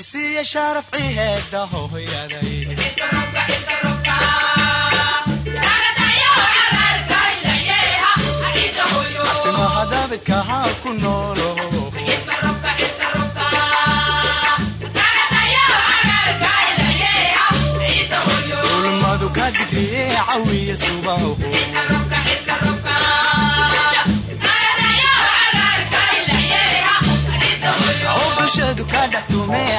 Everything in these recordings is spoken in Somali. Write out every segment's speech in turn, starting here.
isiya sharafci heeda hooyaday ulmadu ka digriye cawiya subaho bulshadu ka dhex tumee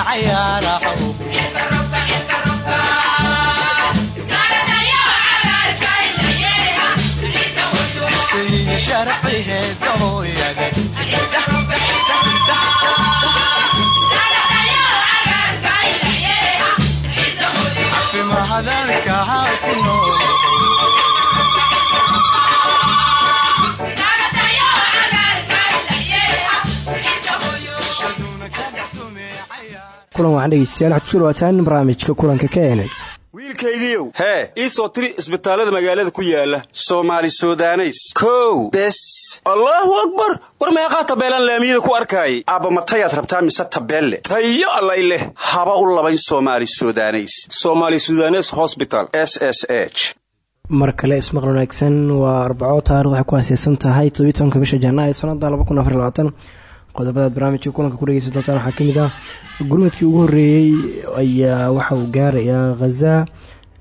hooyada cafimahadalkaha ku nool kulan waxaan dhegeystayaal. Waxad ku soo dhawaataan barnaamijka kulanka k n wiilkaygiiow hee ii soo tiri isbitaallada magaalada ku yaalla soomaali sudaneys. Kow bes. Allaahu akbar! War meeqaa tabeelaan laamiyada ku arkaayay? Aabba matayaad rabtaa mise tabeelle? Tayo allay leh. Haba u labayn somaali sudaneys. Somaali sudanes hosbital s s h. Mar kale ismaqal wanaagsan. Waa arbaco taarikh waxay ku haaseysan tahay. Todobiy bisha janaayo sanada qodobadaad barnaamijka kulanka ku dhegeysan doontaan waxaa ka mid ah gurmadkii ugu horeeyey ayaa waxa uu gaarayaa khaza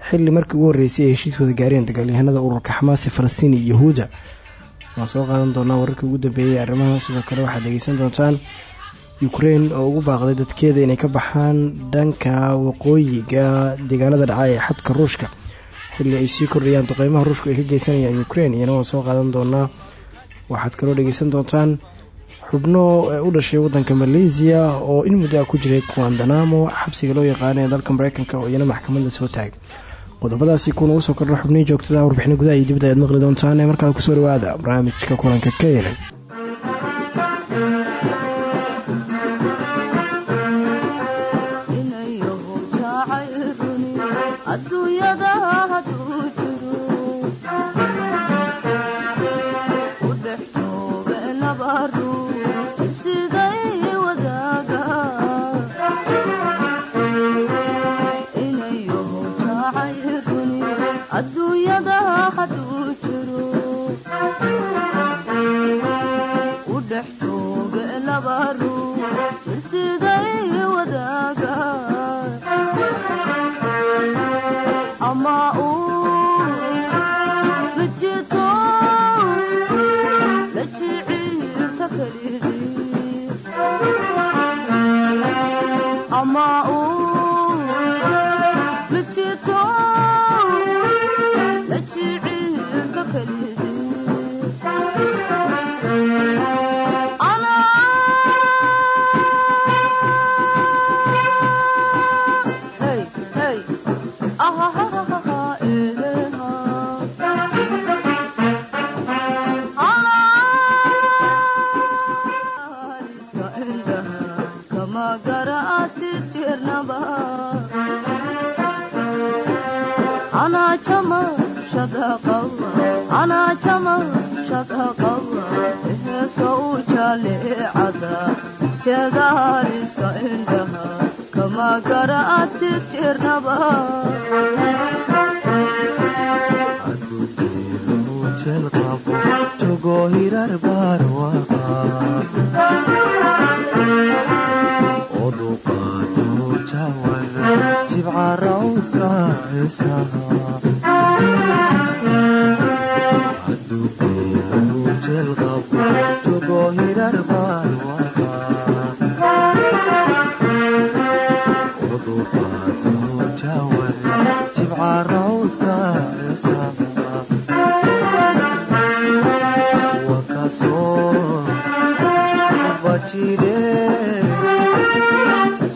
xili markii ugu horeysay ay heshiis wada gaareen dagaalyahanada ururka xamaasi falastiin iyo yahuuda. Waan soo qaadan doonaa wararkii ugu dambeeyey arrimaha sidoo kale waxaad dhegeysan doontaan ukrein oo ugu baaqday dadkeeda inay ka baxaan dhanka waqooyiga deegaanada dhaca ee xadka ruushka. Xilli ay sii kordhayaan duqeymaha ruushku ay ka geysanayaan ukrein iyana waan soo qaadan doonaa. Waxaad kaloo dhegeysan doontaan xubno u dhashay wadanka maleesiya oo in muddo ah ku jiray kuwandanamo xabsiga loo yaqaana ee dalka mareykanka oo iyana maxkamadda soo taagay. Qodobadaasi ugu soo kordha xubnihii joogtada warbixino gudaha iyo dibadda ayaad maqli doontaan ee markale ku soo dhawaada barnaamijka kulanka ka yeelay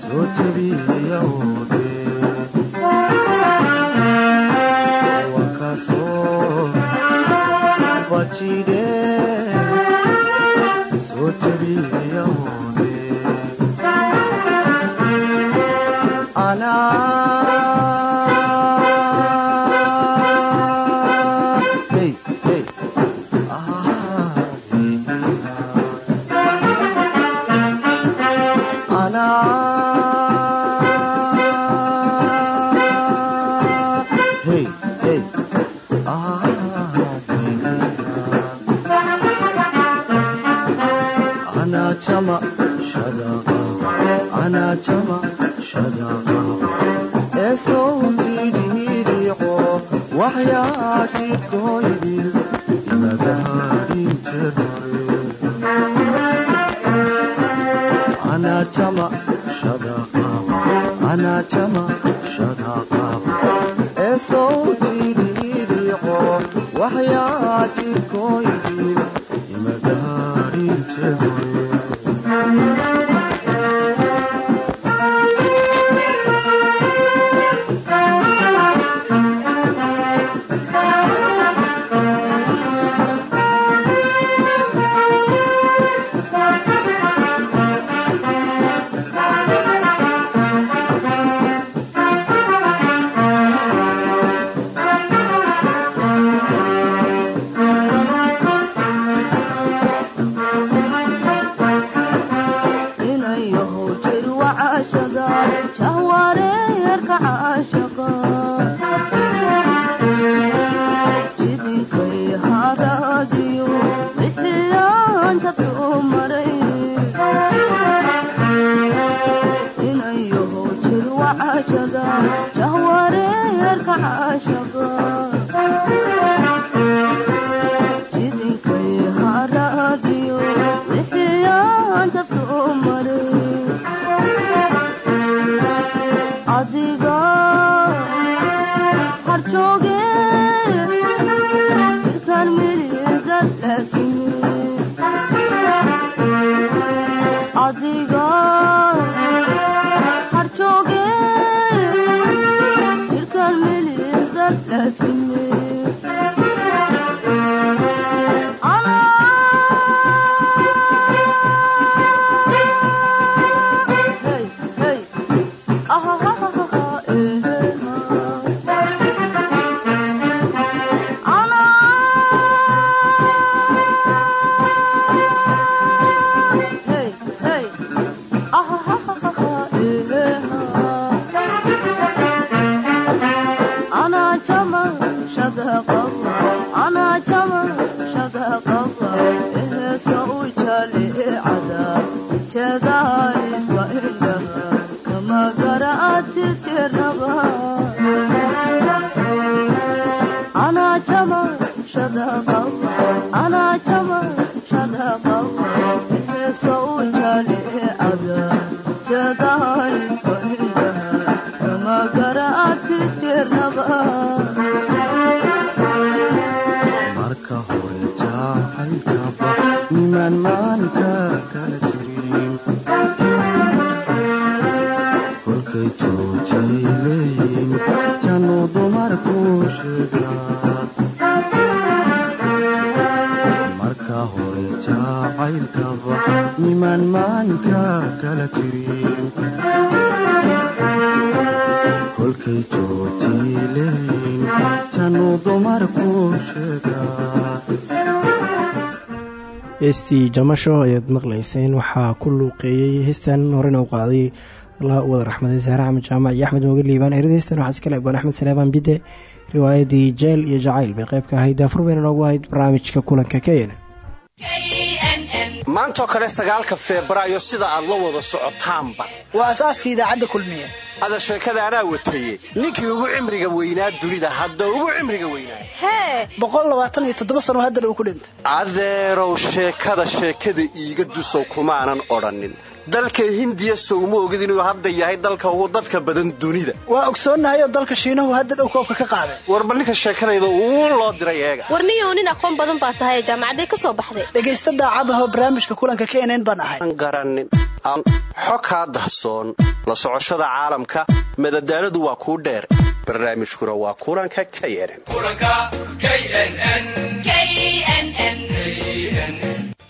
soo jebiyawde Antes heestii jamasho ayaad maqlayseen. Waxaa ku luuqeeyey heestan horena u qaaday la wada raxmaday saare axmed jaamac iyo axmed mooga liibaan. Erada heestan waxaa iskale abaan axmed saleebaan bide riwaayadii jeel iyo jacayl bay qayb ka ahayd. Daafur bayna noogu ahayd barnaamijka kulanka keyana maantoo kale sagaalka febraayo sida aad la wada socotaanba. Waa asaaskii idaacadda kulmiye. Ada sheekada anaa wataye ninkii ugu cimriga weynaa dunida hadda ugu cimriga weynaa. Hee! Boqol labaatan iyo toddoba sano haddana uu ku dhintay. Adeerow sheekada sheekada iiga dusow kumaanan odhannin dalka hindiya sowma ogid inuu hadda yahay dalka ugu dadka badan dunida. Waa ogsoonnahay oo dalka shiinahu hadda dhow koobka ka qaaday. Warba ninka uu loo diray eega. Warniyow nin aqoon badan baa tahay jaamacaday ka soo baxday. Dhegaysta daacadahoo barnaamijka kulanka knn baan ahay. Aan garannin aan xog kaa dahsoon. La socoshada caalamka. Madadaaladu waa kuu dheer. Barnaamijkuna waa kulanka knn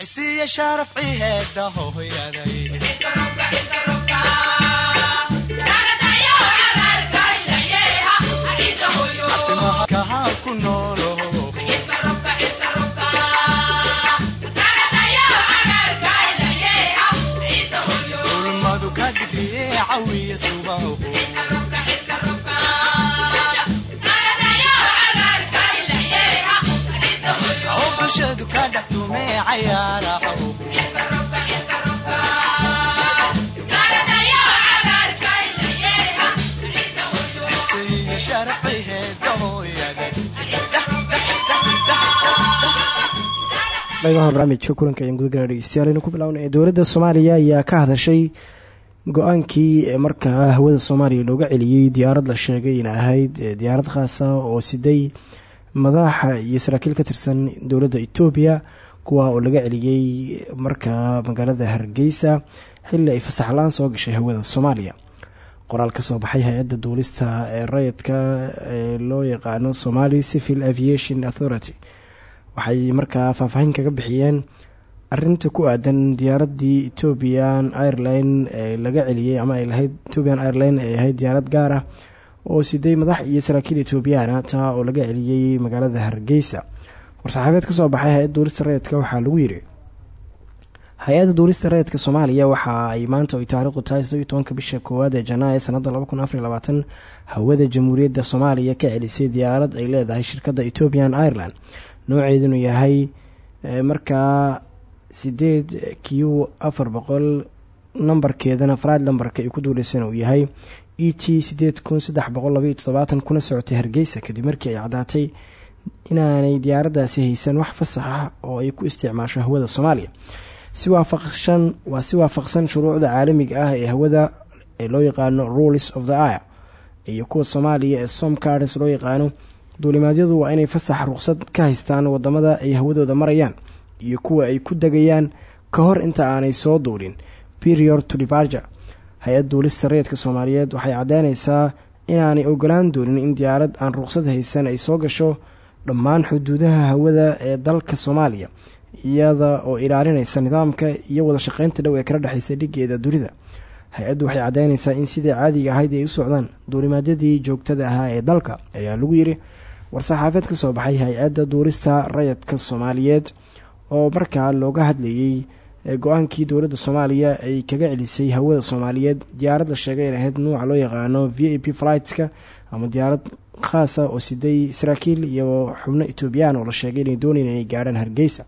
isiya aadu barnaamijka kulanka ayaan guda galaa dhegeystayaal aynu ku bilaabnay dowladda soomaaliya ayaa ka hadashay go'aankii markaa hawada soomaaliya looga celiyay diyaarad la sheegay in ahayd eh, diyaarad khaasa oo siday madaxa iyo saraakiil ka tirsan dowladda etoobiya kuwa oo laga celiyey markaa magaalada hargeysa xilli ay fasaxlaan soo gashay hawada soomaaliya. Qoraal ka soo baxay hay'adda duulista ee rayidka ee loo yaqaano somali civil aviation authority. Waxay markaa faahfaahin kaga bixiyeen arinta ku aadan diyaaradii ethiopian airline ee laga celiyey ama ay lahayd ethiopian airline ay ahayd diyaarad gaar ah oo siday madax iyo saraakiil ethoobiyaana taa oo laga celiyey magaalada hargeysa. War-saxaabeed ka soo baxay hay'adda duulista rayidka waxaa lagu yiri hay'adda duulista rayidka soomaaliya waxa ay maanta oy taariikhdu tahay sodobiy tobanka bisha koowaad ee janaayo sanada laba kun afariy hawada jamhuuriyadda soomaaliya ka celisay diyaarad ay leedahay shirkadda ethiopian ireland. Nooceedunu yahay markaa sideed q afar boqol nambarkeedana faraad lambarka ay ku duuleysana uu yahay e t kuna socotay hargeysa kadib markii ay caddaatay inaanay diyaaraddaasi haysan wax fasax ah oo ay ku isticmaasho hawada soomaaliya. Si waafaqsan waa si waafaqsan shuruucda caalamiga ah ee hawada ee loo yaqaano rules of the ir iyo kuwa soomaaliya ee somcards loo yaqaano. Duulimaadyadu waa inay fasax ruqsad ka haystaan waddamada ay hawadooda marayaan iyo kuwa ay ku degayaan ka hor inta aanay soo duulin. Perior to departure hay'ad duulista rayidka soomaaliyeed waxay caddeynaysaa inaanay ogolaan doonin in diyaarad aan ruqsad haysan ay soo gasho dhammaan xuduudaha hawada ee dalka soomaaliya iyada oo ilaalinaysa nidaamka iyo wada shaqeynta dhow ee kala dhexeysa dhigeeda dunida hay'addu waxay caddeynaysaa in sidai caadiga ahayd ay u socdaan duulimaadyadii joogtada ahaa ee dalka ayaa lagu yiri war-saxaafeed ka soo baxay hay'adda duulista rayidka soomaaliyeed oo markaa looga hadlayey go'aankii dowladda soomaaliya ay kaga celisay hawada soomaaliyeed. Diyaarad la sheegay in ahayd nuuca loo yaqaano v a p flightska ama diyaarad khaasa oo siday saraakiil iyo xubno etoobiyaan oo la sheegay inay doonayn inay gaadhaan hargeysa.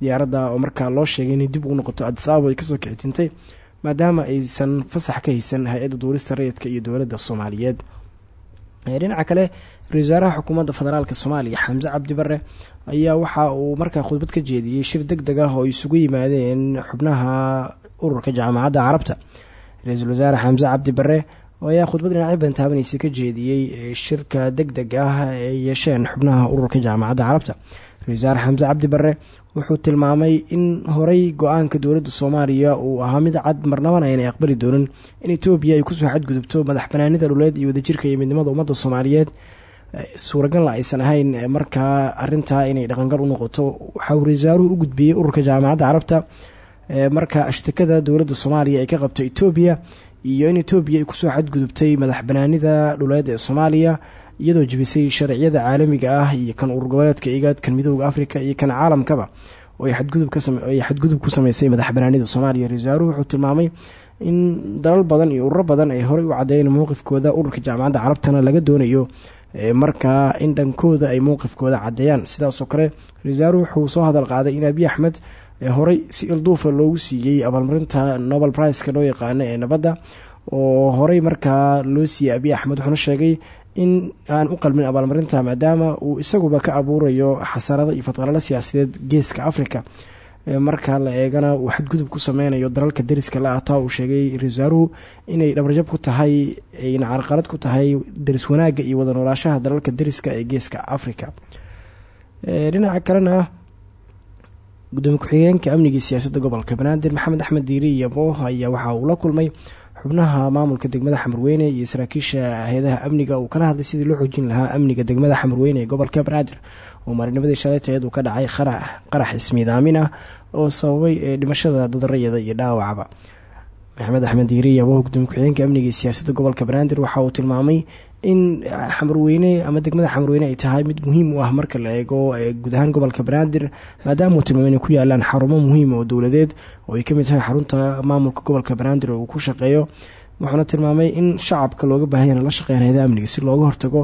Diyaaradda oo markaa loo sheegay inay dib ugu noqoto adisababo ay ka soo kixitintay maadaama aysan fasax ka haysan hay'adda duulista rayidka iyo dowladda soomaaliyeed. Dhinaca kale ra'isul xukuumadda federaalk soomaaliya xamse cabdi bare ayaa waxa uu markaa khudbad ka jeediyey shir deg deg ah oo isugu yimaadeen xubnaha ururka jaamacadda carabta ra'iisul wasaare xamse cabdi bare ayaa khudbad dhinacyo badan ka jeediyey shirka deg deg ah ay yeesheen xubnaha ururka jaamacadda carabta ra'isul xamse cabdi bare wuxuu tilmaamay in horey go'aanka dowladda soomaaliya uu ahaa mid cad marnabana aynay aqbali doonin in etoobiya ay ku soo xadgudubto madax banaanida dhuleed iyo wadajirka iyo midnimada ummadda soomaaliyeed suuragalna aysan ahayn markaa arintaa inay dhaqangal u noqoto waxauu ra'isul wasaaruhu u gudbiyey ururka jaamacadda carabta marka ashtakada dowladda soomaaliya ay ka qabto etoobiya iyo in etoobiya ay ku soo xadgudubtay madax banaanida dhuleed ee soomaaliya iyadoo jebisay sharciyada caalamiga ah iyo kan urur goboleedka igaad kan midooda africa iyo kan caalamkaba oo ay xadgudub ku sameysay madax soomaaliya. Ra'isul wasaaruhu wuxuu tilmaamay in dalal badan iyo ururo badan ay horey u caddeeyeen mowqifkooda ururka jaamacadda carabtana laga doonayo markaa in dhankooda ay mowqifkooda caddeeyaan sidaasoo kale ra'isul wuxuu soo hadal qaaday in abiy axmed horey si ilduufa loogu siiyey abaalmarinta nobel priceka loo yaqaano ee nabadda oo horey markaa loo siiyey abiy axmed wuxuuna sheegay in aan u qalmin abaalmarinta maadaama uu isaguba ka abuurayo xasarado iyo fadqalalo siyaasadeed geeska africa marka la eegana uu xadgudub ku sameynayo dalalka deriska la ah taa uu sheegay ra'isul wasaaruhu inay dhabarjab ku tahay ayna carqalad ku tahay deris wanaagga iyo wada noolaashaha dalalka deriska ee geeska africa dhinaca kalena gudoomiye ku-xigeenka amniga siyaasadda gobolka banaadir maxamed axmed diiri iyo booh ayaa waxa uu la kulmay xubnaha maamulka degmada xamarweyne iyo saraakiisha hay'adaha amniga. Uu kala hadlay sidii loo xoojin lahaa amniga degmada xamarweyne ee gobolka banaadir oo marinimadii shalayteed uu ka dhacay qarax ismiidaamin ah oo sababay dhimashada dadarayada iyo dhaawacaba. Maxamed axmed diiri yabo gudoomiye ku-xigeenka amniga siyaasadda gobolka banaadir waxa uu tilmaamay in xamarweyne ama degmada xamarweyne ay tahay mid muhiim u ah marka la eego guud ahaan gobolka banaadir maadaama uu tilmaamay ku yaalaan xarumo muhiim oo dowladeed oo ay ka mid tahay xarunta maamulka gobolka banaadir oo ku shaqeeyo. Wuxuuna tilmaamay in shacabka looga baahanya la shaqeyn amniga si looga hortago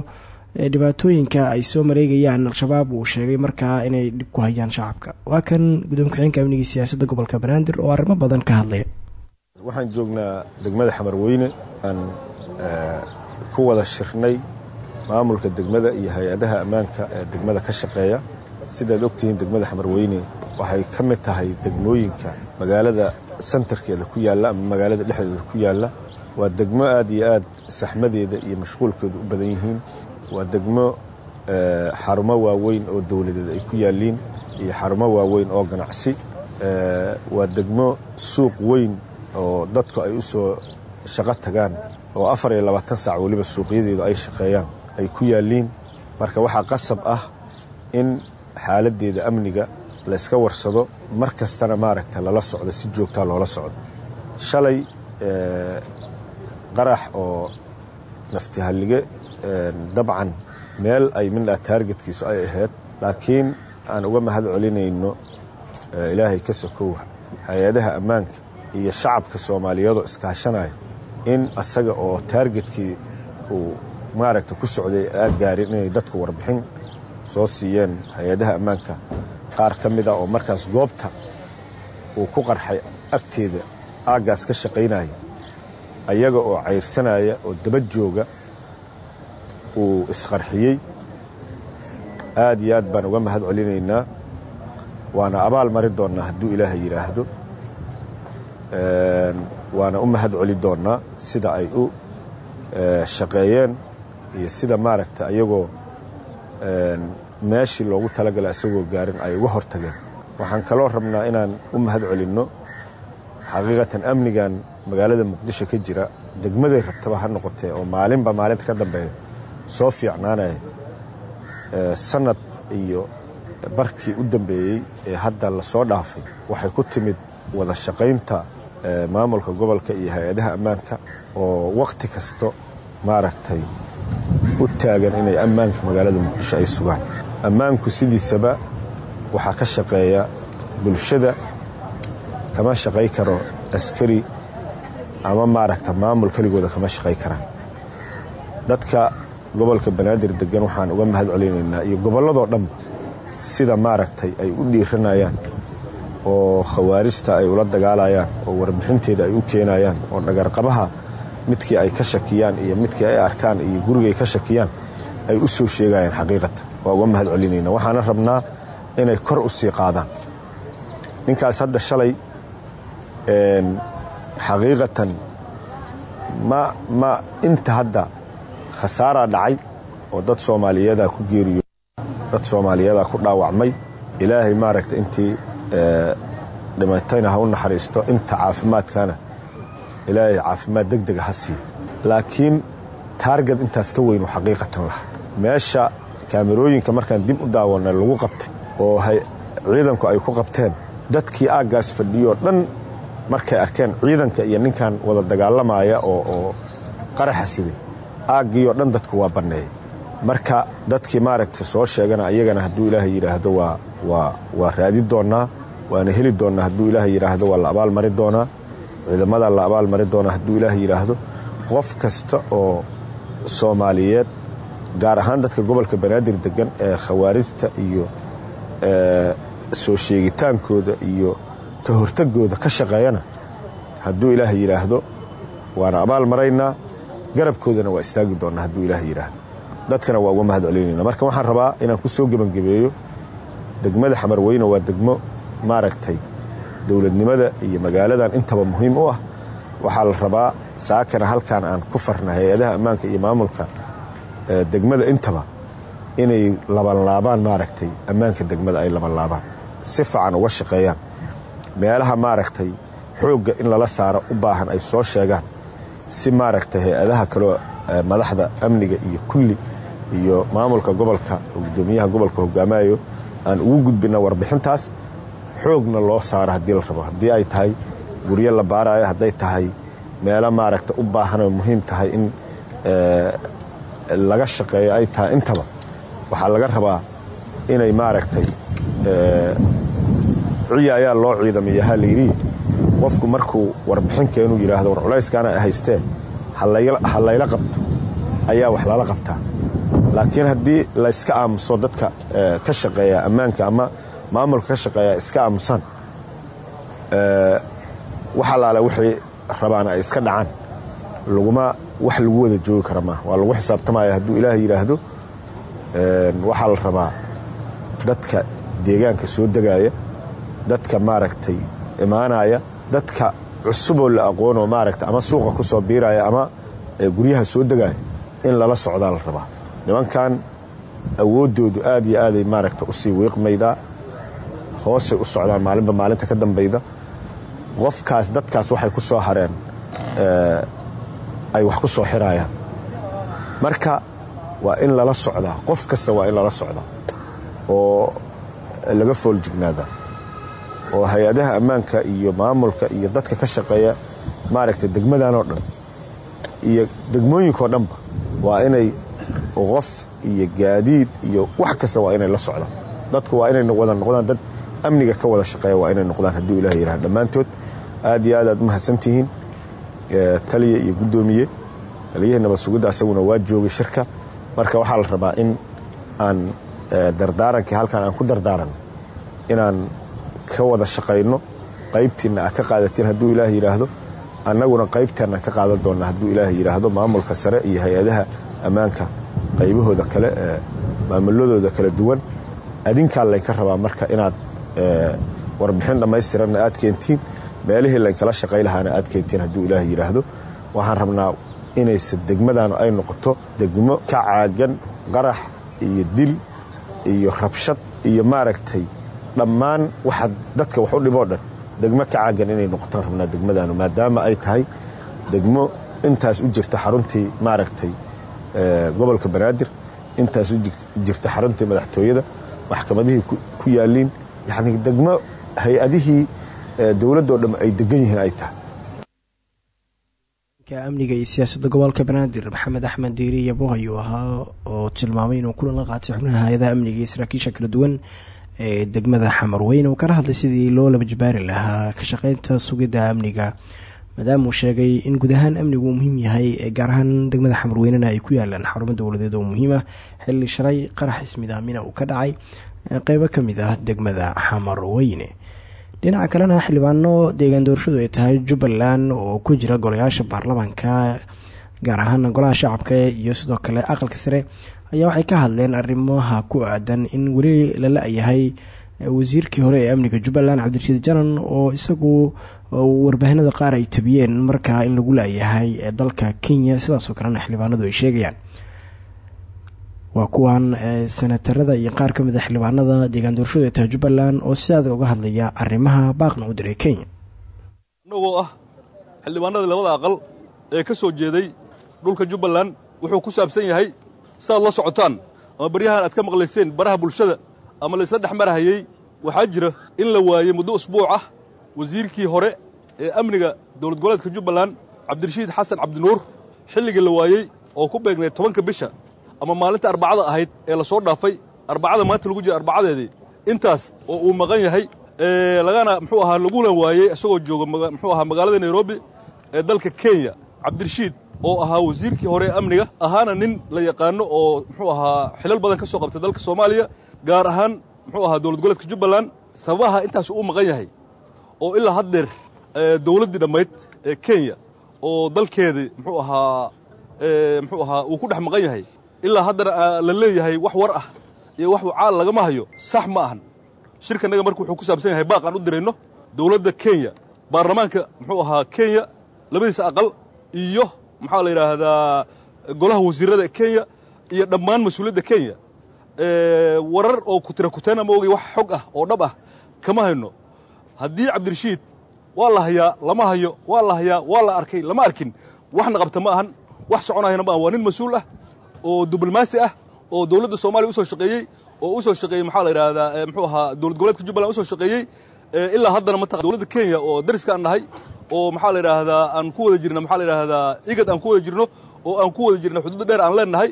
dhibaatooyinka ay soo mareegayaan al-shabaab uu sheegay markaa inay dhib ku hayaan shacabka. Waa kan gudoomiye ku-xigeenka siyaasadda gobolka banaadir oo arrimo badan ka hadlaya. Waxaan joognaa degmada xamarweyne. Aan ku wada shirnay maamulka degmada iyo hay'adaha ammaanka ee degmada ka shaqeeya. Sidaad ogtihiin degmada xamarweyne waxay ka mid tahay degmooyinka magaalada santarkeeda ku yaalla ama magaalada dhexdeeda ku yaalla. Waa degmo aad iyo aad saxmadeeda iyo mashquulkeedu u badan yihiin waa degmo xarumo waaweyn oo dowladeed ay ku yaalliin iyo xarumo waaweyn oo ganacsi. Waa degmo suuq weyn oo dadku ay u soo shaqo tagaan oo afar iyo labaatan saac weliba suuqyadeedu ay shaqeeyaan ay ku yaalliin. Marka waxaa qasab ah in xaaladdeeda amniga la yska warsado mar kastana maaragta lala socdo si joogtaa loola socdo. Shalay qarax oo naftihallige dabcan meel ay mindhaa taargetkiisu ay ahayd laakiin aan uga mahad celinayno ilaahay ka sokow hay'adaha ammaanka iyo shacabka soomaaliyeedoo iskaashanaya in asaga oo taargetkii uu maaragta ku socday aa gaarin inay dadku warbixin soo siiyeen hay'adaha ammaanka. Qaar ka mid ah oo markaas goobta uu ku qarxay agteeda aaggaas ka shaqaynaya ayaga oo cayrsanaya oo daba jooga uu isqarxiyey. Aad iyo aad baan uga mahad celinaynaa. Waana abaal mari doonnaa hadduu ilaahay yidhaahdo waana u mahad celi doonnaa sida ay u shaqeeyeen iyo sida maaragta ayagoo meeshii loogu talagalay isagoo gaarin ay uga hortageen. Waxaan kaloo rabnaa inaan u mahad celinno. Xaqiiqatan amnigan magaalada muqdisho ka jira degmaday rabtaba ha noqotee oo maalinba maalinta ka dambeeya soo fiicnaanaya sanad iyo barkii u dambeeyey ee hadda la soo dhaafay. Waxay ku timid wada shaqaynta maamulka gobolka iyo hay'adaha ammaanka oo wakhti kasto maaragtay u taagan inay ammaanka magaalada muqdisho ay sugaan. Ammaanku sidiisaba waxaa ka shaqeeya bulshada kama shaqay karo askari ama maaragta maamul keligooda kama shaqay karaan. Dadka gobolka banaadir degan waxaan uga mahad celinaynaa iyo gobolladoo dhan sida maaragtay ay u dhiiranayaan oo khawaarijta ay ula dagaalayaan oo warbixinteeda ay u keenayaan oo dhagarqabaha midkii ay ka shakiyaan iyo midkii ay arkaan iyo gurigay ka shakiyaan ay u soo sheegayaan xaqiiqatan. Waa uga mahad waxaana rabnaa inay kor u sii qaadaan. Ninkaas hadda shalay xaqiiqatan ma ma inta hadda khasaaraa dhacay oo dad soomaaliyeedaa ku geeriyo dad soomaaliyeedaa ku dhaawacmay ilaahay maaragta intii dhimatayna ha u naxariisto inta caafimaadkana ilaahay caafimaad deg dega ha siiyo laakiin taargad intaas ka weynu xaqiiqatan laha meesha kaamirooyinka markaan dib u daawanay lagu qabtay oo ciidanku ay ku qabteen dadkii aaggaas fadhiyoo dhan markay arkeen ciidanka iyo ninkan wada dagaalamaya oo qaraxa siday aaggiioo dhan dadku waa banneeyay marka dadkii maaragta soo sheegana ayagana hadduu ilaahay yidhaahdo waa raadi doonnaa waana heli doonnaa hadduu ilaahay yidhaahdo waa la abaal doonaa ciidamada la abaal mari doonaa hadduu ilaahay yidhaahdo. Qof kasta oo soomaaliyeed gaar ahaan dadka gobolka banaadir degan ee khawaarijta iyo soo sheegitaankooda iyo ka hortagooda ka shaqeeyana. Hadduu ilaahay yidhaahdo waana abaal maraynaa. Garabkoodana waa istaagi doonnaa hadduu ilaahay yidhaahdo dadkana waa uga mahad celinayna. Marka waxaan rabaa inaan ku soo gebangebeeyo degmada xamarweyne waa degmo maaragtay dowladnimada iyo magaaladan intaba muhiim u ah. Waxaa la rabaa saakana halkan aan ku farna hay'adaha ammaanka iyo maamulka degmada intaba inay labanlaabaan maaragtay ammaanka degmada ay labanlaabaan si fiican uga shaqeeyaan meelaha maaragtay xoogga in lala saaro u baahan ay soo sheegaan. Si maaragtay hay'adaha kaloo madaxda amniga iyo kulli iyo maamulka gobolka gudoomiyaha gobolka hogaamayo aan ugu gudbina warbixintaas xoogna loo saaro haddii la rabo. Haddii ay tahay guryo la baarayo hadday tahay meelo maaragta u baahanoo muhiim tahay in laga shaqeeyo ay tahay intaba waxaa laga rabaa inay maaragtay ciya ayaa loo ciidamiyahaa layidhi qofku markuu warbixinkeenu yidhaahdo war culayskaana haystee ha layla qabto. Ayaa wax lala qabtaa. Laakiin haddii layska aamuso dadka ka shaqeeya ammaanka ama maamulka ka shaqeeya iska aamusaan wax allaale waxay rabaan ay iska dhacaan. Laguma wax lagu wada joogi kara maaha. Waa lagu xisaabtamaya hadduu ilaah yidhaahdo waxaa la rabaa dadka deegaanka soo degaaya dadka maaragtay imaanaya dadka cusuboo la aqoonoo maaragta ama suuqa ku biiraya ama guryaha soo degaya in lala socdaa la rabaa. Nimankan awooddoodu aad iyo aaday maaragta u sii wiiqmaydaa hoosay u socdaan maalinba maalinta ka dambayda. Qofkaas dadkaas waxay ku soo hareen ay wax ku soo xirayaan. Marka waa in lala socdaa. Qof kasta waa in lala socdaa oo laga fooljignaadaa oo hay'adaha ammaanka iyo maamulka iyo dadka ka shaqeeya maaragtay degmadanoo dhan iyo degmooyinkao dhanba waa inay qof iyo gaadiid iyo wax kasta waa inay la socdaan dadku waa inay wada noqdaan dad amniga ka wada shaqeeya waa inay noqdaan hadduu ilaah yidhaha dhammaantood aad iyo aad aad umahadsantihiin taliya iyo guddoomiye. Taliyihii nabad sugidda waa joogay shirka. Marka waxaa la rabaa in aan dardaarankii halkaan aan ku dardaaranno inaan ka wada shaqayno qaybtiinna aad ka qaadatiin hadduu ilaah yidhaahdo annaguna qaybteenna ka qaadan doonna hadduu ilaah yidhaahdo maamulka sare iyo hay'adaha ammaanka qaybahooda kale ee maamuladooda kala duwan. Adinkaa laynka rabaa marka inaad warbixin dhammaystiranna aad keentiin meelihii laynkala shaqay lahaana aad keentiin hadduu ilaah yidhaahdo waxaan rabnaa inayse degmadanu ay noqoto degmo ka caagan qarax iyo dil iyo rabshad iyo maaragtay dhammaan waxa dadka wax u dhiboo degmo ka caagan inay noqotaan rabnaa degmadanu maadaama ay tahay degmo intaas u jirta xaruntii maaragtay gobolka banaadir intaas u jirta xaruntii madaxtooyada maxkamadihii ku yaaliin yacni degmo hay'adihii dowladdoo dham ay degan yihiin ay tahay. Amniga iyo siyaasadda gobolka banaadir maxamed axmed diiri yabo ayuu ahaa oo tilmaamay inuu kulan la qaatay xubnaha hay'adaha amniga iyo saraakiisha kala duwan ee degmada xamarweyn uu kala hadlay sidii loo laba jabaari lahaa ka shaqeynta sugidda amniga. Maadaama uu sheegay in guud ahaan amnigu uu muhiim yahay gaar ahaan degmada xamarweynena ay ku yaalaan xarumo dowladeed oo muhiim ah. Xilli shalay qarax ismidaamina uu ka dhacay qeybo ka mid ah degmada xamarweyne dhinaca kalena xildhibaano deegaan doorashadu ay tahay jubbaland oo ku jira golayaasha baarlamaanka gaar ahaan golaha shacabka iyo sidoo kale aqalka sare ayaa waxay ka hadleen arrimaha ku aadan in weli la la-yahay wasiirkii hore ee amniga jubbaland cabdirashiid janan oo isagu warbaahinada qaar ay tabiyeen markaa in lagu la-yahay ee dalka kenya. Sidaasoo kalena xildhibaanadu ay sheegayaan. Waa kuwan senatarada iyo qaar ka mid a xildhibaanada deegaan doorashadu ee tahay jubbaland oo si uga hadlaya arrimaha baaqna u diray kenya. Annagoo ah xildhibaanadii labada aqal ee ka soo jeeday dhulka jubbaland wuxuu ku saabsan yahay saaad la socotaan ama baryahan aad ka maqlayseen baraha bulshada ama laysla dhex marahayey waxaa jira in la waayey muddo usbuuc ah wasiirkii hore ee amniga dowlad goboleedka jubbaland cabdirashiid xasan cabdinuur. Xilligii la waayey oo ku beegnay tobanka bisha ama maalinta arbacada ahayd ee la soo dhaafay arbacada maanta lagu jira arbacadeedii. Intaas oo uu maqan yahay lagana muxuu ahaa laguna waayey isagoo jooga muxuu ahaa magaalada nairobi ee dalka kenya cabdirashiid oo ahaa wasiirkii hore ee amniga ahaana nin la yaqaano oo muxuu ahaa xilal badan ka soo qabtay dalka soomaaliya gaar ahaan muxuu ahaa dowlad goboleedka jubbaland. Sababaha intaas uu maqan yahay oo ilaa haddeer dowladdii dhammayd ee kenya oo dalkeedii muxuu ahaa muxuu ahaa uu ku dhex maqan yahay. Ilaa haddana la leeyahay wax war ah iyo wax caal lagama hayo sax ma ahan. Shirkanaga marka wuxuu ku saabsan yahay baaq aan u dirayno dowladda kenya baarlamaanka muxuu ahaa kenya labadiisa aqal iyo maxaa la yidhaahdaa golaha wasiirada kenya iyo dhammaan mas'uuliyadda kenya. Warar oo kutira kuteen ama ogay wax xog ah oo dhab ah kama hayno. Haddii cabdirashiid waa la hayaa lama hayo waa la hayaa waa la arkay lama arkin. Waxna qabta ma ahan wax soconayana ma ahan. Waa nin mas'uul ah oo diblomaasi ah oo dowladda soomaaliya u soo shaqeeyey oo u soo shaqeeyey maxaa la yidhaahdaa muxuu ahaa dowlad goboleedka jubbaland u soo shaqeeyey ilaa haddana mataqan dowladda kenya oo dariska aan nahay oo maxaa la yidhaahdaa aan ku wada jirna maxaa la yidhaahdaa igad aan ku wada jirno oo aan ku wada jirna xuduudda dheer aan leenahay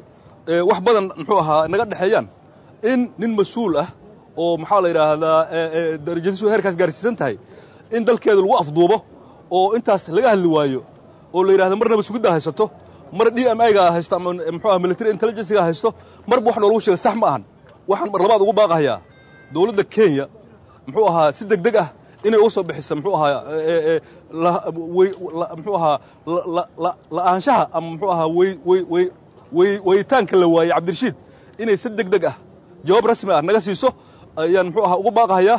wax badan muxuu ahaa naga dhexeeyaan. In nin mas'uul ah oo maxaa la yidhaahdaa darajadiisu heerkaas gaarsiisan tahay in dalkeeda lagu afduubo oo intaas laga hadli waayo oo la yidhahda marnaba sugiddaa haysato mar d m ga haysto ama muxuu aha military intelligencyga haysto marba wax noolagu sheega sax ma ahan. Waxaan mar labaad ugu baaqahayaa dowladda kenya muxuu ahaa si deg deg ah inay uga soo bixisa muxuu ahaa muxuu ahaa la'aanshaha ama muxuu ahaa weyitaanka la waayey cabdirashiid. Inay si deg deg ah jawaab rasmi ah naga siiso ayaan muxuu ahaa ugu baaqahayaa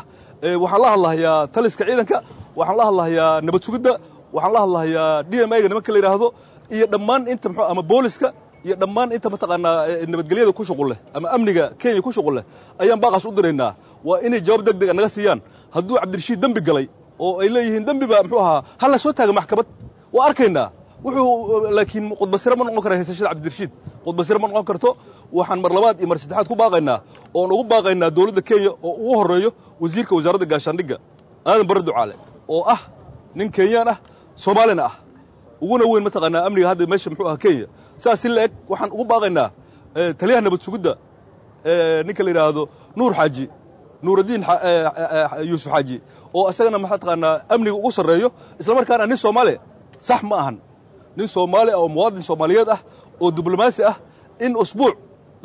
waxaan la hadlahayaa taliska ciidanka waxaan la hadlahayaa nabad sugidda waxaan la hadlahayaa d m ga nimanka la yidhaahdo iyo dhammaan inta mxuu ama booliska iyo dhammaan inta mataqaanaa nabadgelyada ku shuqul leh ama amniga kenya ku shuqul leh ayaan baaqaas u diraynaa. Waa inay jawaab deg dega naga siiyaan hadduu cabdirashiid dembi galay oo ay leeyihiin dembi baa muxuu ahaa hal la soo taaga maxkamad. Waa arkaynaa wuxuu laakiin khudbasire ma noqon kara haysashada cabdirashiid. Khudbasire ma noqon karto. Waxaan mar labaad iyo mar saddexaad ku baaqaynaa oon ugu baaqaynaa dowladda kenya oo ugu horreeyo wasiirka wasaaradda gaashaandhigga aadan barre ducaale oo ah nin kenyaan ah soomaalina ah. Uguna weyn mataqaanaa amniga hadda meesha muxuu aha kenya. Saas si la waxaan ugu baaqaynaa taliyaha nabad sugidda ninka la yidhaahdo nuur xaaji nuuraddiin yuusuf xaaji oo isagana maxaa taqaanaa amniga ugu sarreeyo islamarkaana nin soomaaliya sax ma ahan. Nin soomaali ah oo muwaadin soomaaliyeed ah oo diblomaasi ah in usbuuc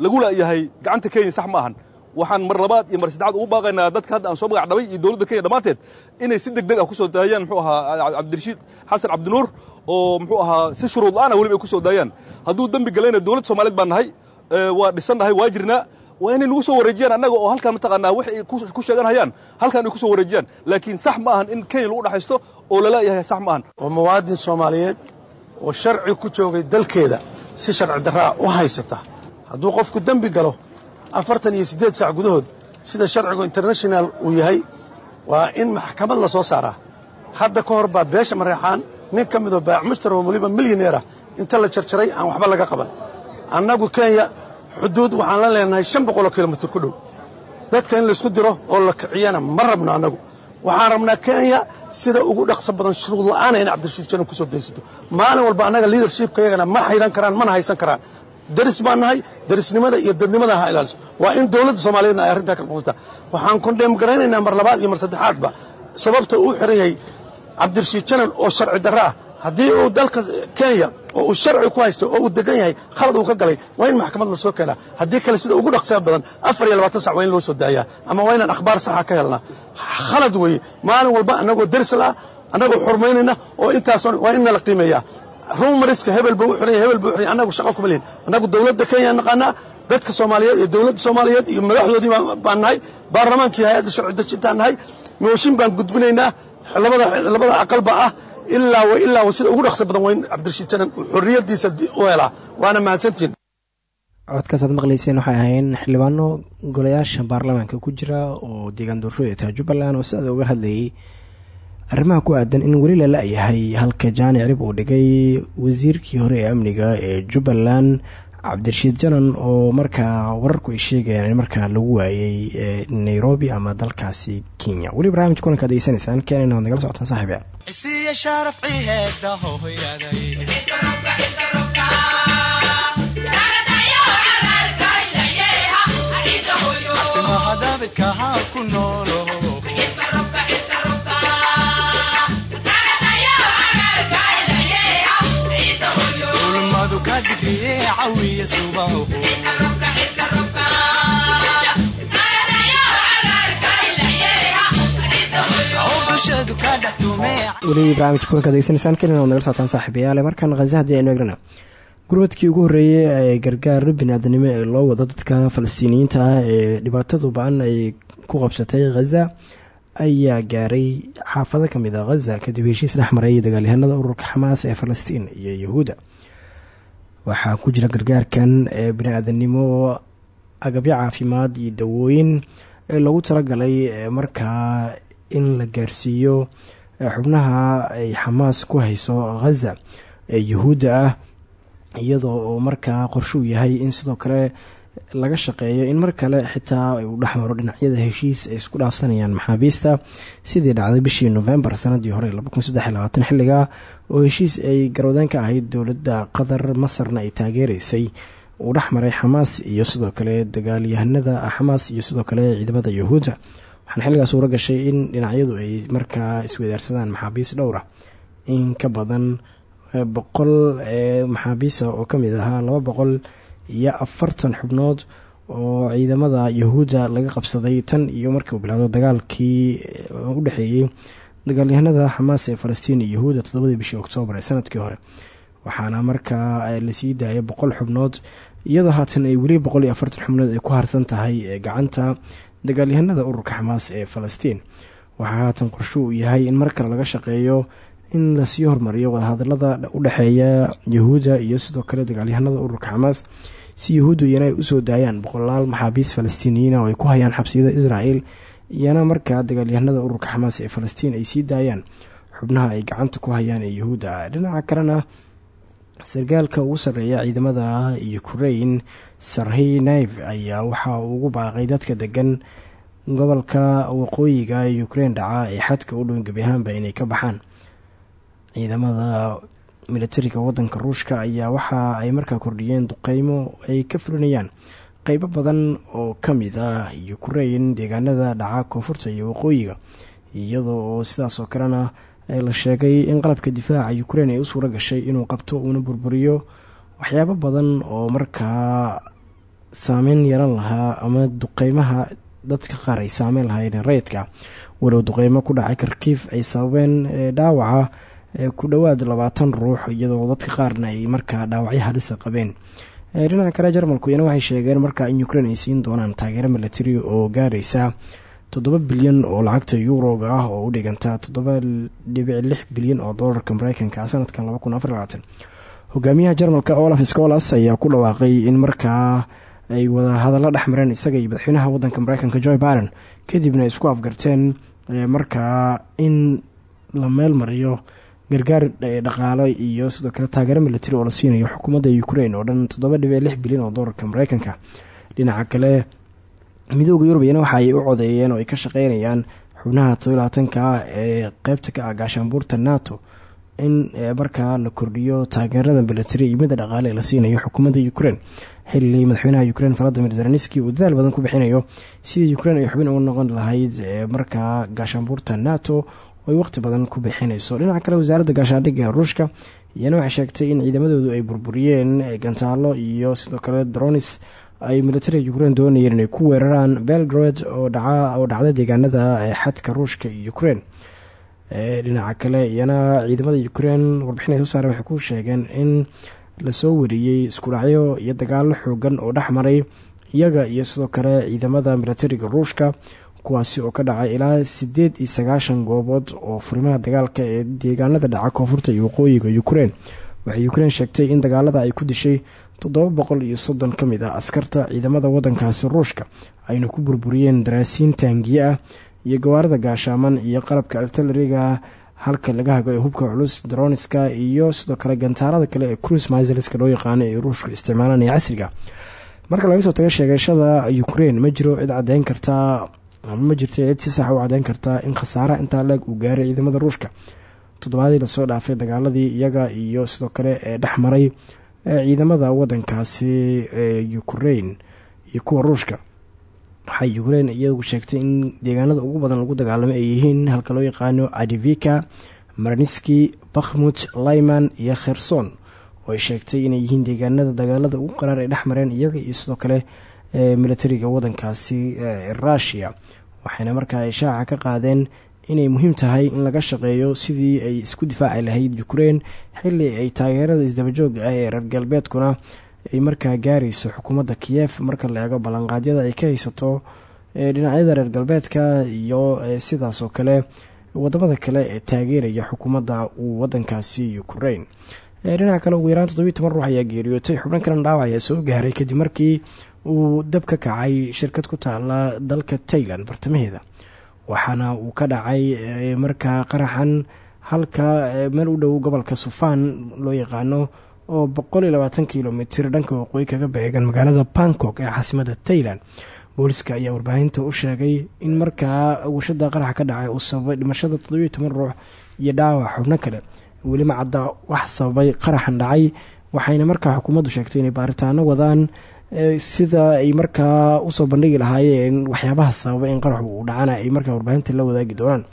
lagu la'yahay gacanta kenya sax ma ahan. Waxaan mar labaad iyo mar saddexaad ugu baaqaynaa dadka hadda aan soo magac dhabay iyo dowladda kenya dhammaanteed inay si deg deg ah ku soo daayaan muxuu ahaa cabdirashiid xasan cabdinuur oo muxuu ahaa si shuruud la'aana weliba ay ku soo daayaan. Hadduu dembi galayna dowladda soomaaliyed baan nahay waa dhisannahay waa jirnaa waa inay nagu soo wareejiyaan annaga oo halkaan mataqaanaa wax ku sheeganhayaan. Halkaan ay ku soo wareejiyaan. Laakiin sax ma ahan in kenya lagu dhaxaysto oo la leeyahay sax ma ahan. Oo muwaadin soomaaliyeed oo sharci ku joogay dalkeeda si sharci darraa u haysata. Hadduu qofku dembi galo afartan iyo siddeed saac gudahood sida sharcigu international uu yahay waa in maxkamad la soo saaraa. Hadda ka hor baa beesha mareexaan nin ka midoo baac mushtar oo weliba milyaneerah inta la jarjaray aan waxba laga qaban. Annagu kenya xuduud waxaan la leenahay shan boqoloo kilomitir ku dhow. Dadka in laysku diro oo la kiciyana ma rabno annagu waxaan rabnaa kenya sida ugu dhaqso badan shuruud la'aana in cabdirashiid janan ku soo daysato. Maalin walba annaga liidarshipka yagana ma xidhan karaan mana haysan karaan. Daris baan nahay darisnimada iyo dadnimada ha ilaaliso. Waa in dowladda soomaaliyeedna ay arrintaa kala quustaa waxaan kondheem garaynaynaa mar labaad iyo mar saddexaadba sababta uu xihan yahay cabdirashiid janan oo sharci darro ah. Haddii uu dalka kenya oo uu sharci ku haysto oo uu degan yahay khalad uu ka galay waa in maxkamad la soo keenaa haddii kale sida ugu dhaqsaa badan afar iyo labaatan sac waa in loo soo daayaa. Ama waa inaan akhbaar saxa ka helnaa khalad weeye maalin walba annagoo darisal ah annagoo xurmaynayna oo intaasoo waa in nala qiimeeyaa. Rumariska hebel u xiranya hebel buu xiranya annagu shaqa kuma lihin. Annagu dowladda kenya naqaanaa dadka soomaaliyeed iyo dowladda soomaaliyeed iyo madaxdoodii baan nahay baarlamaankii hay'adda sharci dejintaan nahay mooshin baan gudbinaynaa labada aqalba ah ilaa wa ilaa wa sida ugu dhaqso badan waa cabdirashiid janan xorriyaddiisa u helaa waana mahadsantihin codkaasaad maqlayseen waxay ahayn xildhibaano golayaasha baarlamaanka ku jira oo deegaan doorashooda taha jubbaland oo siada uga hadlayay arrimaha ku aadan in weli la la-yahay halka jaani cirib uu dhigay wasiirkii hore ee amniga ee jubbaland cabdirashiid janan oo markaa wararku ay sheegayaan in markaa lagu waayey nairobi ama dalkaasi kenya. Weli barnaamijka kulankaad degeysanaysaan keenana waad nagala socotaan saaxiib isiya sharafci heeda hohoyaday timaha daabidka haa ku noolo weli barnaamijka kulankaad degeysanaysaan keenana waad nagala socotaan saaxiibayaale markan khaza haddii aynu egrana gurmadkii ugu horreeyey ee gargaar biniaadanimo ee loo wado dadka falastiiniyiinta ah ee dhibaatadu ba'an ay ku qabsatay khaza ayaa gaaray xaafado ka mid a khaza kadib heshiis dhex maray dagaalyahanada ururka xamaas ee falastiin iyo yahuudda waxaa ku jira gargaarkan ee bini-aadanimo agabyo caafimaad iyo dawooyin ee loogu talagalay markaa in la gaarsiiyo xubnaha ay xamaas ku hayso khaza ee yahuudda ah iyadoo oo markaa qorshe yahay in sidoo kale laga shaqeeyo in mar kale xitaa uu dhexmaro dhinacyada heshiis ay isku dhaafsanayaan maxaabiista. Sidii dhacday bishii novembar sanadii hore xilliga oo heshiis ay garwadeen ka ahayd dowladda qatar masarna ay taageereysay uu dhexmaray xamaas iyo sidoo kale dagaalyahanada xamaas iyo sidoo kale ciidamada yahuudda. Waxaana xilligaas suura gashay in dhinacyadu ay markaa iswadaarsadaan maxaabiis dhowra in ka badan boqol ee maxaabiisa oo ka mid ahaa laba boqol iyo afartan xubnood oo ciidamada yahuudda laga qabsaday tan iyo markii uu bilowdo dagaalkii u dhexeeyey dagaalyahanada xamaas ee falastiin iyo yahuudda toddobadii bishii oktoobar ee sannadkii hore. Waxaana markaa la sii daayay boqol xubnood iyadoo haatan ay weli boqol iyo afartan xubnood ay ku harsan tahay gacanta dagaalyahanada ururka xamaas ee falastiin. Waxaa haatan qorsho uu yahay in mar laga shaqeeyo in la sii hormariyo wadahadalada u dhexeeya yahuudda iyo sidoo kale dagaalyahanada ururka xamaas si yahuuddu iyana ay u soo daayaan boqolaal maxaabiis falastiiniyiina oo ay ku hayaan xabsiyada israel iyana markaa dagaalyahanada ururka xamaas ee falastiin ay sii daayaan xubnaha ay gacanta ku hayaan ee yahuudda dhinaca kalena sargaalka ugu sarreeya ciidamada ukrain sarhi naiv ayaa waxa uu ugu baaqay dadka degan gobolka waqooyiga ukrain dhaca ee xadka u dhown gebi ahaanba inay ka baxaan. Ciidamada militariga wadanka ruushka ayaa waxa ay markaa kordhiyeen duqeymo ay ka fulinayaan qeybo badan oo ka mid ah ukrain deegaanada dhaca koonfurta iyo waqooyiga iyadoo oo sidaas oo kalena la sheegay in qalabka difaaca ukrain ay u suuro gashay inuu qabto uuna burburiyo waxyaabo badan oo markaa saameyn yaran lahaa ama duqeymaha dadka qaar ay saameyn lahayn rayidka. Walow duqeymo ku dhacay karkiif ay sababeen dhaawaca ku dhowaad labaatan ruux iyadoo dadka qaarna ay markaa dhaawacyo halisa qabeen dhinaca kale jarmalku iyana waxay sheegeen markaa in ukrain ay siin doonaan taageero milatari oo gaaraysa toddoba bilyan oo lacagta yuuroga ah oo u dhiganta toddoba dhibic lix bilyan oo doolarka mareykanka sanadkan laba kun jarmalka olaf scolas ayaa ku dhawaaqay in markaa ay wada hadallo dhex mareen isaga iyo madaxweynaha wadanka mareykanka joe biden kadibna isku afgarteen markaa in la meel mariyo gargaar dhaqaalo iyo sidoo kale taageero militari oo la siinayo xukuumadda ukrain oo dhan toddoba dhibic lix bilyan oo doolarka mareykanka. Dhinaca kale midooda yurubiyana waxa ay u codeeyeen oo ay ka shaqeynayaan xubnaha todolaatanka ah ee qeybta ka ah gaashaanbuurta nato in markaa la kordhiyo taageerada militari iyo midda dhaqaale ee la siinayo xukuumadda ukrain xilli madaxweynaha ukrain valadimir zelenski uu dadaal badan ku bixinayo sidii ukrain ay xubin uga noqon lahayd markaa gaashaanbuurta nato ay waqti badan ku bixinayso. Dhinaca kale wasaaradda gaashaandhigga ruushka iyana waxay sheegtay in ciidamadoodu ay burburiyeen gantaalo iyo sidoo kale dronis ay militariga ukrain doonayeen inay ku weeraraan belgrade oo dhacda deegaanada xadka ruushka iyo ukrain dhinaca kale iyana ciidamada ukrain warbixin ay soo saareen waxay ku sheegeen in la soo wariyey isku dhacyo iyo dagaalo xoogan oo dhex maray iyaga iyo sidoo kale ciidamada militariga ruushka kuwaasi oo ka dhacay ilaa sideed iyo sagaashan goobood oo furimaha dagaalka ee deegaanada dhaca koonfurta iyo waqooyiga ukrain waxay ukrain sheegtay in dagaalada ay ku dishay toddoba boqol iyo soddon ka mid ah askarta ciidamada wadankaasi ruushka ayna ku burburiyeen daraasiin taangiye ah iyo gawaarida gaashaaman iyo qalabka artilariga halka laga hago hubka culus droniska iyo sidoo kale gantaalada kale ee cruise miselska loo yaqaano ee ruushku isticmaalanaya casriga. Marka laga soo tago sheegashada ukrain ma jiro cid cadeyn kartaa ama ma jirto cid si sax u cadeyn kartaa in khasaaraha intaa leeg uu gaaray ciidamada ruushka. Toddobaadii la soo dhaafay dagaaladii iyaga iyo sidoo kale ee dhex maray ciidamada wadankaasi ee ukrain iyo kuwa ruushka. Waxay ukrain iyagu sheegtay in deegaanada ugu badan lagu dagaalamay ay yihiin halka loo yaqaano adivika marniski bakhmut lyman iyo kherson. Oo ay sheegtay inay yihiin deegaanada dagaalada ugu qaraar ay dhex mareen iyaga iyo sidoo kale militariga wadankaasi rushia waxayna markaa ishaaca ka qaadeen inay muhiim tahay in laga shaqeeyo sidii ay isku difaaci lahayd ukrain xili ay taageerada isdabajooga ah ee reer galbeedkuna ay markaa gaarayso xukuumadda kiyef marka la eego ballanqaadyada ay ka haysato dhinacyada reer galbeedka iyo sidaas oo kale waddamada kale ee taageeraya xukuumadda uu wadankaasi ukrain dhinaca kale ugu yaraan toddobiyi toban ruux ayaa geeriyootay xubno kalena dhaawac ayaa soo gaaray kadib markii uu dab ka kacay shirkad ku taala dalka tailand bartamaheeda. Waxaana uu ka dhacay markaa qaraxan halka meel u dhow gobolka sufaan loo yaqaano oo boqol iyo labaatan dhanka waqooyi kaga beegan magaalada bangkok ee caasimada tailand booliska ayaa warbaahinta u sheegay in markaa warshada qaraxa ka dhacay uu sababay dhimashada toddobiyo toban ruux iyo dhaawac xubno kale. Welima cadda wax sababay qaraxan dhacay waxayna markaa xukuumaddu sheegtay inay baaritaano wadaan sida ay markaa u soo bandhigi lahaayeen waxyaabaha sababay in qaraxu uu dhacana ay markaa warbaahinta la wadaagi doonaan.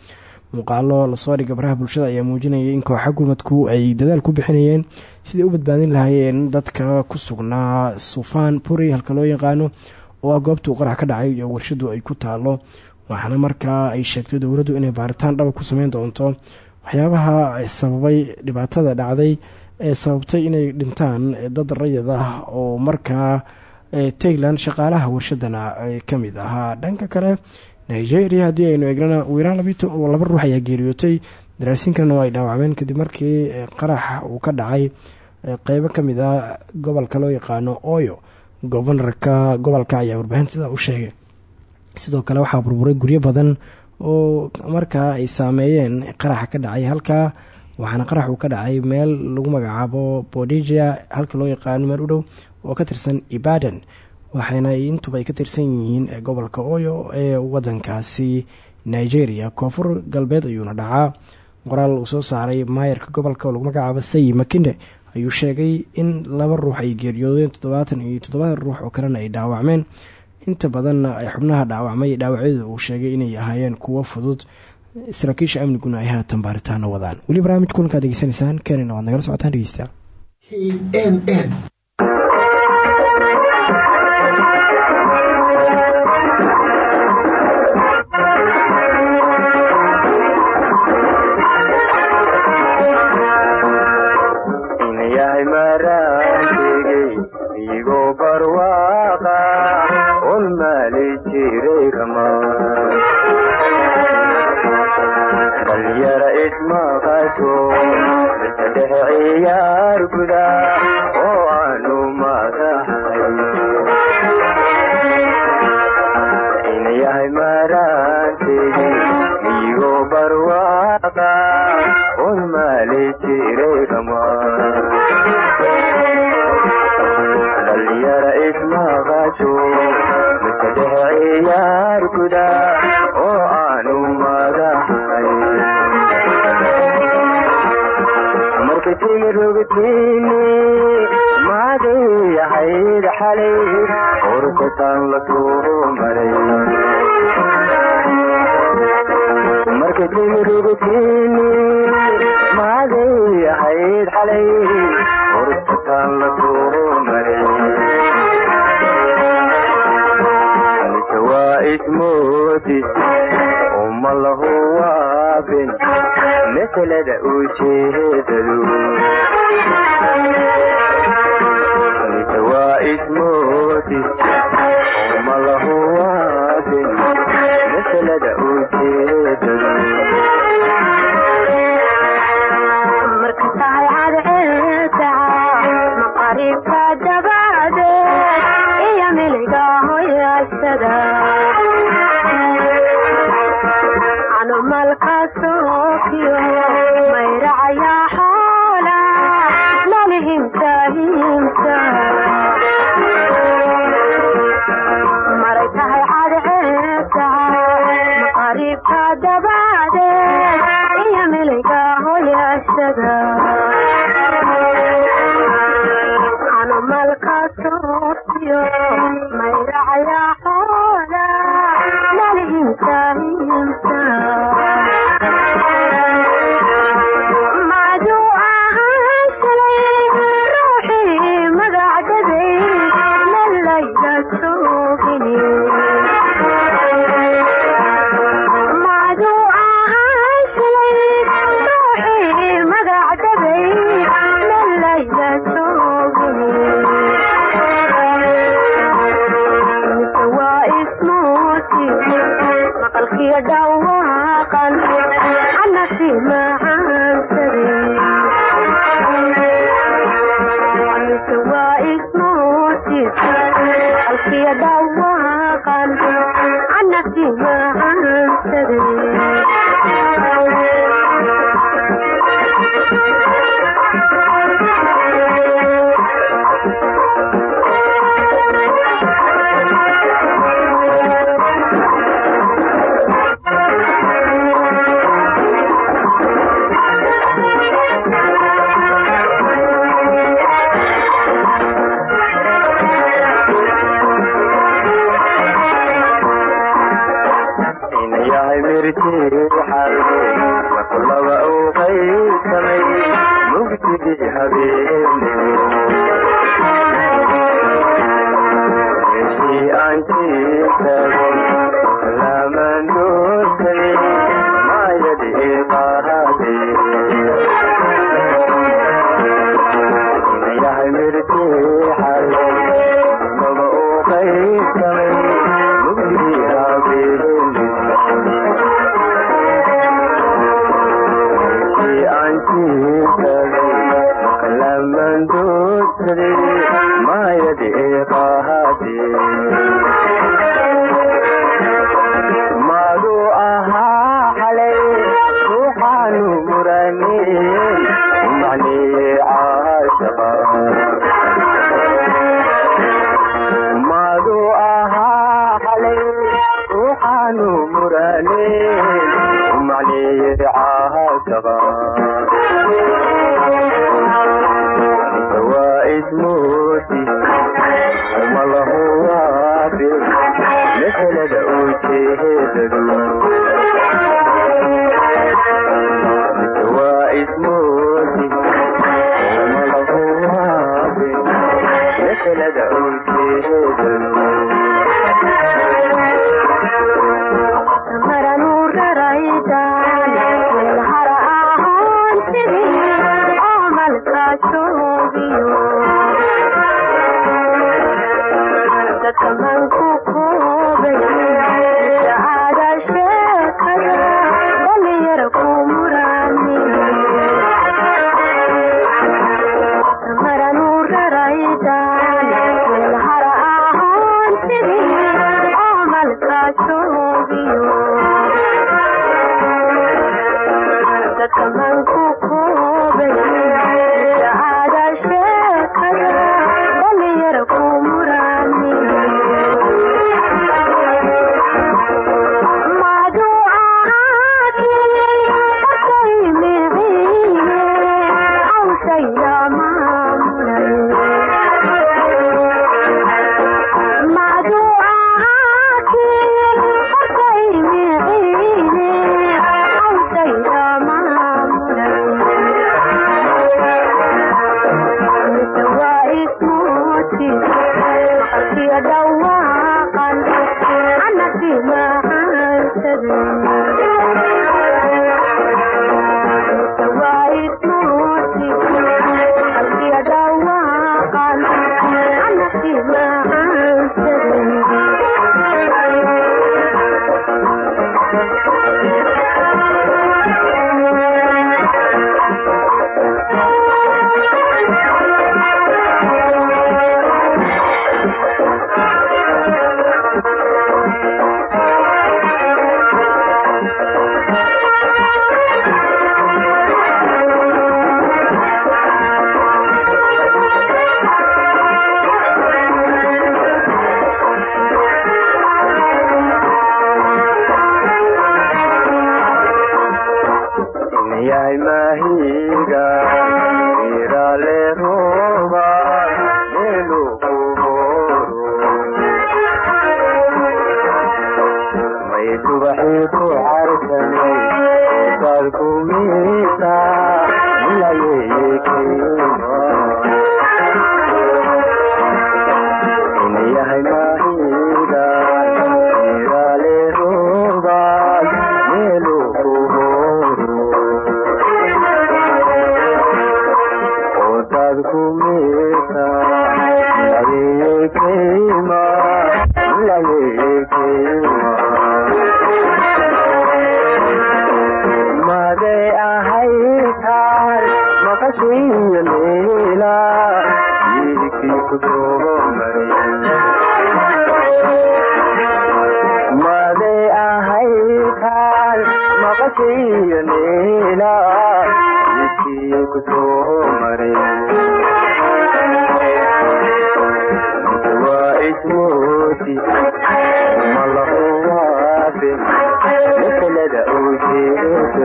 Muuqaalo la soo dhiga baraha bulshada ayaa muujinaya in kooxa gurmadku ay dadaal ku bixinayeen siday u badbaadin lahaayeen dadka ku sugnaa sufaan puri halka loo yaqaano oo ah goobta uu qarax ka dhacay iyo warshadu ay ku taalo waxaana markaa ay sheegtay dowladdu inay baaritaan dhaba ku sameyn doonto waxyaabaha sababay dhibaatada dhacday ee sababtay inay dhintaan dad rayid ah oo markaa ee tayland shaqaalaha warshadana ka mid ahaa dhanka kale nigeria haddii aynu eegnana wiiraan laba ruux ayaa geeriyootay. Daraasiinkalena waa ay dhaawacmeen kadib markii qarax uu ka dhacay qeybo ka mid ah gobolka loo yaqaano oyo. Gobanarka gobolka ayaa warbaahin sidaa u sheegay. Sidoo kale waxaa burburay guryo badan oo markaa ay saameeyeen qaraxa ka dhacay. Halkaa waxaana qarax uu ka dhacay meel lagu magacaabo bodija halka loo yaqaano meel u dhow oo ka tirsan ibadan waxaana intuba ay ka tirsan yihiin gobolka oyo ee wadankaasi nigeria. Koonfur galbeed ayuuna dhacaa. Qoraal uu soo saaray maayarka gobolka oo lagu magacaabo sayi makinde ayuu sheegay in laba ruux ay geeriyoodeen toddobaatan iyo toddoba ruux oo kalena ay dhaawacmeen. Inta badanna ay xubnaha dhaawacmay dhaawacyada uu sheegay inay ahaayeen kuwo fudud saraakiisha amniguna ay haatan baaritaano wadaan. Weli barnaamij kulankaad degeysanaysaan kenina waad nagala socotaan dhegeystayaal ciyaar timirogtiini maaday ahayd xalay urkataan la soo maray waa ismoodis uma lahu waabin masalada ujeedadu waa ismoodis maayadii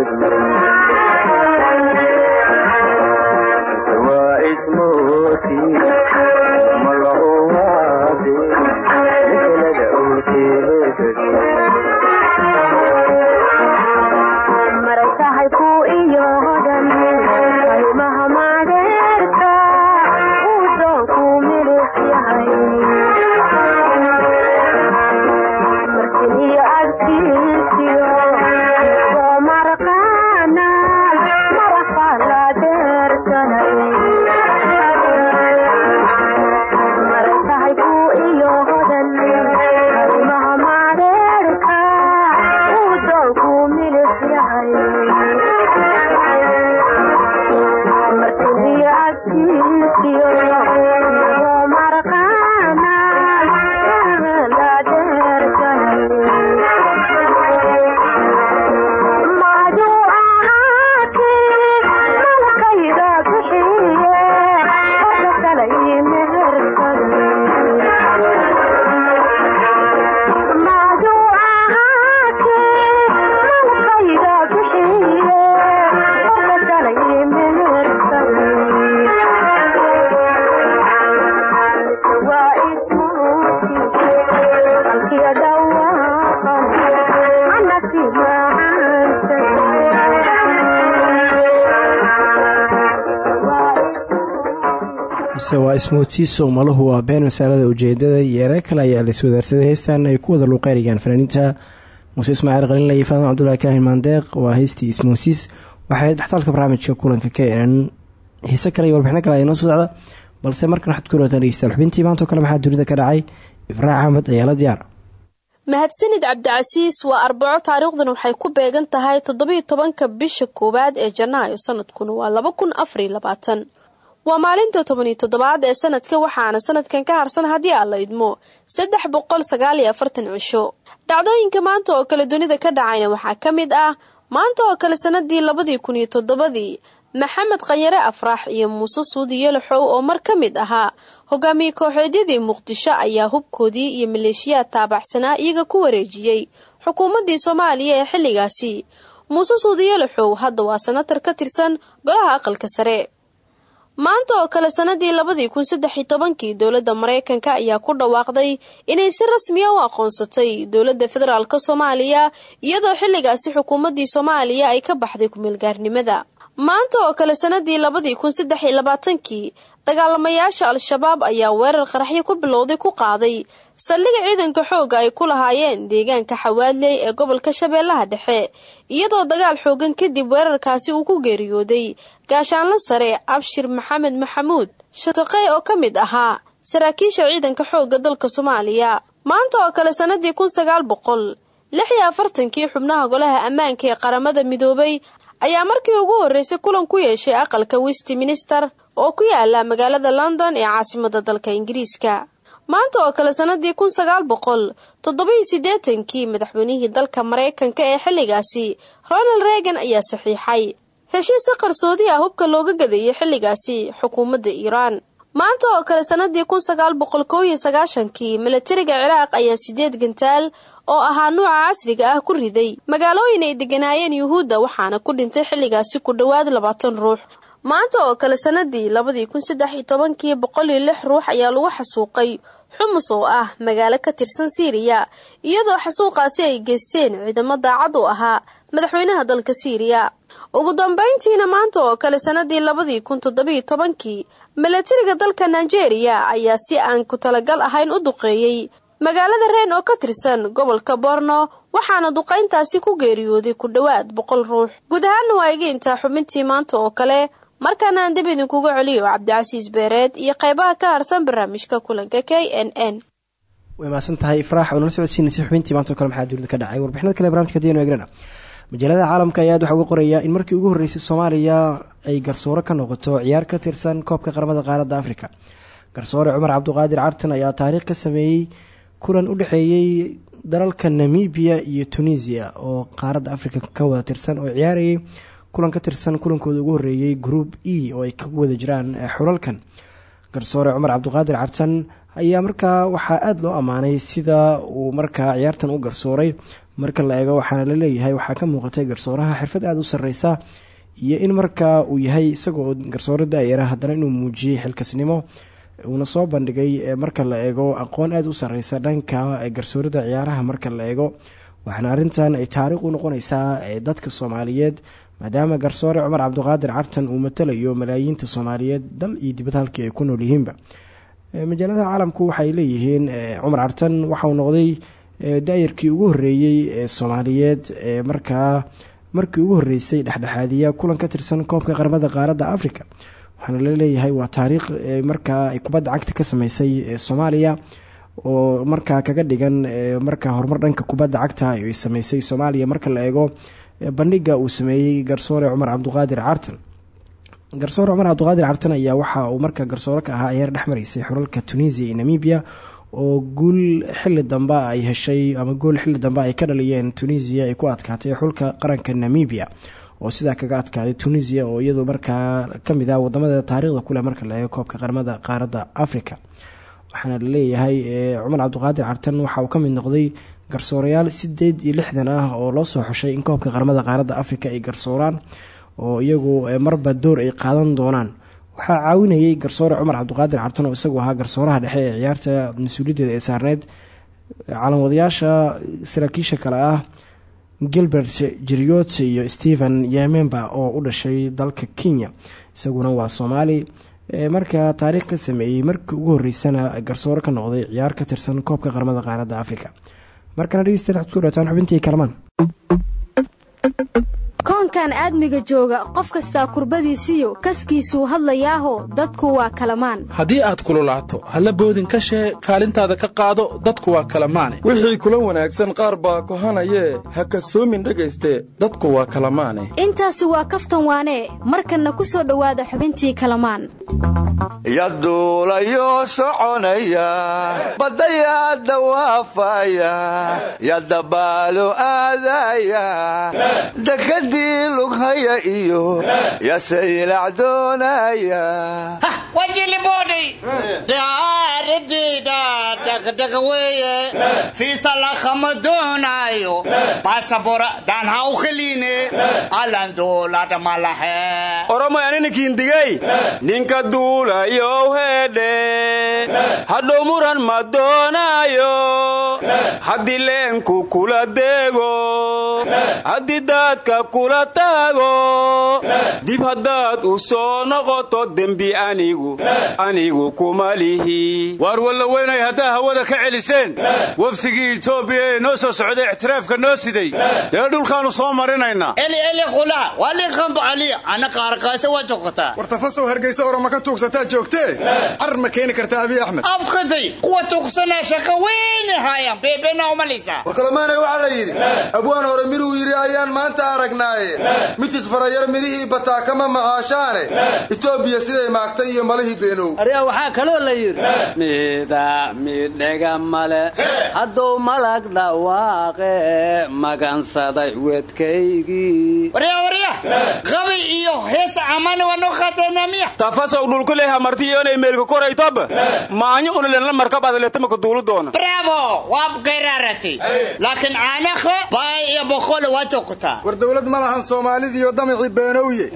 Christmas. Mise waa ismootiiso maluhu waa been masaalada ujeedada iyo eree kale ayaa la iswadaarsaday heystan ay ku wada luuqeynayaan fanaaniinta. Muuse ismaaciil qalinle iyo faadma cabdulahi kaahin maandeeq waa heystii ismoosiis waxay dhextaalka barnaamijka kulanka ka eran hiise kale iyo warbixino kale ayaa socda. Balse markan waxaad ku dhawaataan dhegeystayaal xubintii maantoo kale maxaa dunida ka dhacay? Ifraax axmed ayaa la diyaar. Mahadsanid cabdicasiis waa arbaco taariikhdan waxay ku beegan tahay toddobiyo tobanka bisha koowaad ee janaayo sanadkuna waa laba kun afariyo labaatan waa maalinta tobaniyo toddobaad ee sanadka waxaana sanadkan ka harsan haddii aan la idmo saddex boqol sagaal iyo afartan cisho dhacdooyinka maanta oo kale dunida ka dhacayna waxaa ka mid ah maanta oo kale sanadii labadii kun iyo toddobadii maxamed khanyare afrax iyo muuse suudi yalaxow oo mar ka mid ahaa hogaamiye kooxeedyadii muqdisho ayaa hubkoodii iyo maleeshiyaad taabacsanaa iyaga ku wareejiyey xukuumaddii soomaaliya ee xilligaasi. Muuse suudi yalaxow hadda waa sanatar ka tirsan golaha aqalka sare maanta oo kale sanadii labadii kun saddex iyo tobankii dowladda maraykanka ayaa ku dhawaaqday inay si rasmiya u aqoonsatay dowladda federaalk soomaaliya iyadoo xilligaasi xukuumaddii soomaaliya ay ka baxday ku-meelgaarnimada maanta oo kale sanadii labadii kun saddex labaatankii dagaalamayaasha al-shabaab ayaa weerar qaraxyo ku bilowday ku qaaday saldhiga ciidanka xoogga ay ku lahaayeen deegaanka xawaadley ee gobolka shabeellaha dhexe iyadoo dagaal xoogan kadib weerarkaasi uu ku geeriyooday gaashaanla sare abshir maxamed maxamuud. Shaqey oo ka mid ahaa saraakiisha ciidanka xoogga dalka soomaaliya. Maanta oo kale sanadii kun sagaal boqol lix iyo afartankii xubnaha golaha ammaanka ee qaramada midoobay ayaa markii ugu horreysay kulan ku yeeshay aqalka westminster oo ku yaalla magaalada london ee caasimada dalka ingiriiska. Maanta oo kale sanadii kun sagaal boqol toddobiyo siddeetankii madaxweynihii dalka maraykanka ee xilligaasi ronald reagan ayaa saxiixay heshiis si qarsoodi ah hubka looga gadayay xilligaasi xukuumadda iiraan maanta oo kale sanadii kun sagaal boqol koow iyo sagaashankii milatariga ciraaq ayaa sideed gantaal oo ahaa nuuca casriga ah ku riday. Magaalooyin ay deganaayeen yuhuudda waxaana ku dhintay xilligaasi ku dhowaad labaatan ruux. Maanta oo kale sanadii labadii kun saddex iyo tobankii boqol iyo lix ruux ayaa lagu xasuuqay xumus oo ah magaalo ka tirsan siiriya iyadoo xasuuqaasi ay geysteen ciidamo daacad u ahaa madaxweynaha dalka siiriya. Ugu dambeyntiina maanta oo kale sanadii labadii kun toddobiyo tobankii milatariga dalka nigeria ayaa si aan ku talagal ahayn u duqeeyey magaalada reen oo ka tirsan gobolka borno waxaana duqayntaasi ku geeriyooday ku dhowaad boqol ruux. Guud ahaana waa xubintii maanta oo kale markaana aan dib idinkuga celiyo cabdicasiis beereed iyo qaybaha ka harsan barnaamijka kulanka k n n. Way mahadsan tahay ifraax oo nala socodsiinaysay xubintii maanta o kale maxaa dunida dhacay? Warbixinada kale barnamijka diyanu egrana majaalada caalamka ayaa aad waxaa qoraya in markii ugu horreysay soomaaliya ay garsooro ka noqoto ciyaar ka tirsan koobka qaramada qaaradda afrika. Garsoore cumar cabduqaadir cartan ayaa taariikh ka sameeyey kulan u dhexeeyey dalalka namibiya iyo tunisia oo qaaradda afrika ka wada tirsan oo ciyaarayay kulan ka tirsan kulankooda ugu horreeyey group e oo ay ka wada jiraan xulalkan. Garsoore cumar cabduqaadir cartan ayaa markaa waxaa aada loo ammaanay sida uu markaa ciyaartan u garsooray. Marka la eego waxaana la leeyahay waxaa ka muuqatay garsooraha xirfad aada u sarreysa iyo in markaa uu yahay isagoo garsoore da-yara haddana inuu muujiyey xilkasnimo uuna soo bandhigay marka la eego aqoon aada u sarreysa dhanka garsoorada ciyaaraha marka la eego waxaana arrintan ay taariikh u noqonaysaa dadka soomaaliyeed maadaama garsoore cumar cabduqaadir cartan uu matalayo malaayiinta soomaaliyeed dal iyo dibad halkii ay ku nool yihiinba majaalada caalamku waxay leeyihiin cumar cartan waxauu noqday daayarkii ugu horeeyey ee soomaaliyeed ee markaa markii ugu horeysay dhexdhexaadiya kulan ka tirsan koobka qaramada qaaradda africa waxaana la leeyahay waa taariikh markaa ay kubadda cagta ka sameysay soomaaliya oo markaa kaga dhigan markaa horumar dhanka kubadda cagta ay sameysay soomaaliya marka la eego bandhiga uu sameeyey garsoore cumar cabduqaadir cartan garsoore cumar cabduqaadir cartan ayaa waxa uu markaa garsoore ka ahaa ciyaar dhexmaraysay xulalka tunisia iyo namibia oo guul xili dambe ay heshay ama gool xili dambe ay ka dhaliyeen tunisia ay ku adkaatay xulka qaranka namibia oo sidaa kaga adkaaday tunisia oo iyadu markaa ka mid ah waddamada taariikhda kuleh marka la eego koobka qaramada qaaradda africa waxaana la leeyahay cumar cabduqaadir cartan waxa uu ka noqday garsoorayaal sideed iyo lixdan ah oo loo soo xushay in koobka qaramada qaaradda africa ay garsooraan oo iyagu marba door ay qaadan doonaan. Waxaa caawinayay garsoore cumar cabduqaadir cartan oo isagu ahaa garsooraha dhexe ee ciyaarta mas'uuliyaddeeda ee saarneyd calanwadayaasha saraakiisha kale ah gilbert jiriot iyo stephen yememba oo u dhashay dalka kenya isaguna waa soomaali. Markaa taariikh ka sameeyey markii ugu horreysana garsoore ka noqday ciyaar ka tirsan koobka qaramada qaaradda afrika. Markana dhegeystayaal waxaad ku dhawaataan xubintii kalamaan koonkan aadmiga jooga qof kastaa kurbadiisiyo kaskiisuu hadlayaaho dadku waa kalamaan. Haddii aad kululaato halla boodin ka shee kaalintaada ka qaado dadku waa kalamaane. Wixii kula wanaagsan qaar baa kohanayee ha kasoomin dhegayste dadku waa kalamaane. Intaasi waa kaftan waanee markanna ku soo dhowaada xubintii kalamaan. Yaduulayo soconaya baddayaa dawaafaya yadabaalo aadaya dekadii lughaya iyo yasaylac doonaya wajilibodhi dhaaridida dhagdhaga weeye fiisa lakhama doonaayo baasabora daan ha u kheliine alan duulada malahe oromoy aninikiindigey ninka duulayow heedhe hadhow muran ma doonaayo haddii leenku kula deego haddii daadka kula taago. Dib haddaad u soo noqoto dembi anigu anigu kuma lihi. Waar walla weynay haddaa hawada ka celiseen? Wafdigii itoobiya ee noo soo socday ictiraafka noo siday. Dee dhulkaannu soo marinaynaa. Eli eli qula waliqambo aliya ana qaarqaase waa joqotaa. War tafasow hargaysa oroma ka tuugsataa joogtee car ma keeni karta abiy axmed? Afkaday kuwa tuugsanaa shaka weyni haayaan beebena umalisa war kalamaanay waxaa la yidhi abwaan hore miruu yidhi ayaan maanta aragnaaye mitid farayar midhihii bataa kama macaashaane itoobiya siday maagtay iyo malihii beenow aryaa waxaa kaloo la yidhi mida midhega male hadduu malag dhawaaqe magansaday wedkaygii. Qabi iyo heesa amane waa noo qaateenaa miya. Tafasow dhulkuley hamarti iyonay meelka koraytoba maanyo unalenla markab adaletamaka duulu doona bravo waa gayraaratay laakiin aanakha baay iyo boqole waa joogtaa. War dowlad ma lahan soomaalidiiyo damicii beenowye.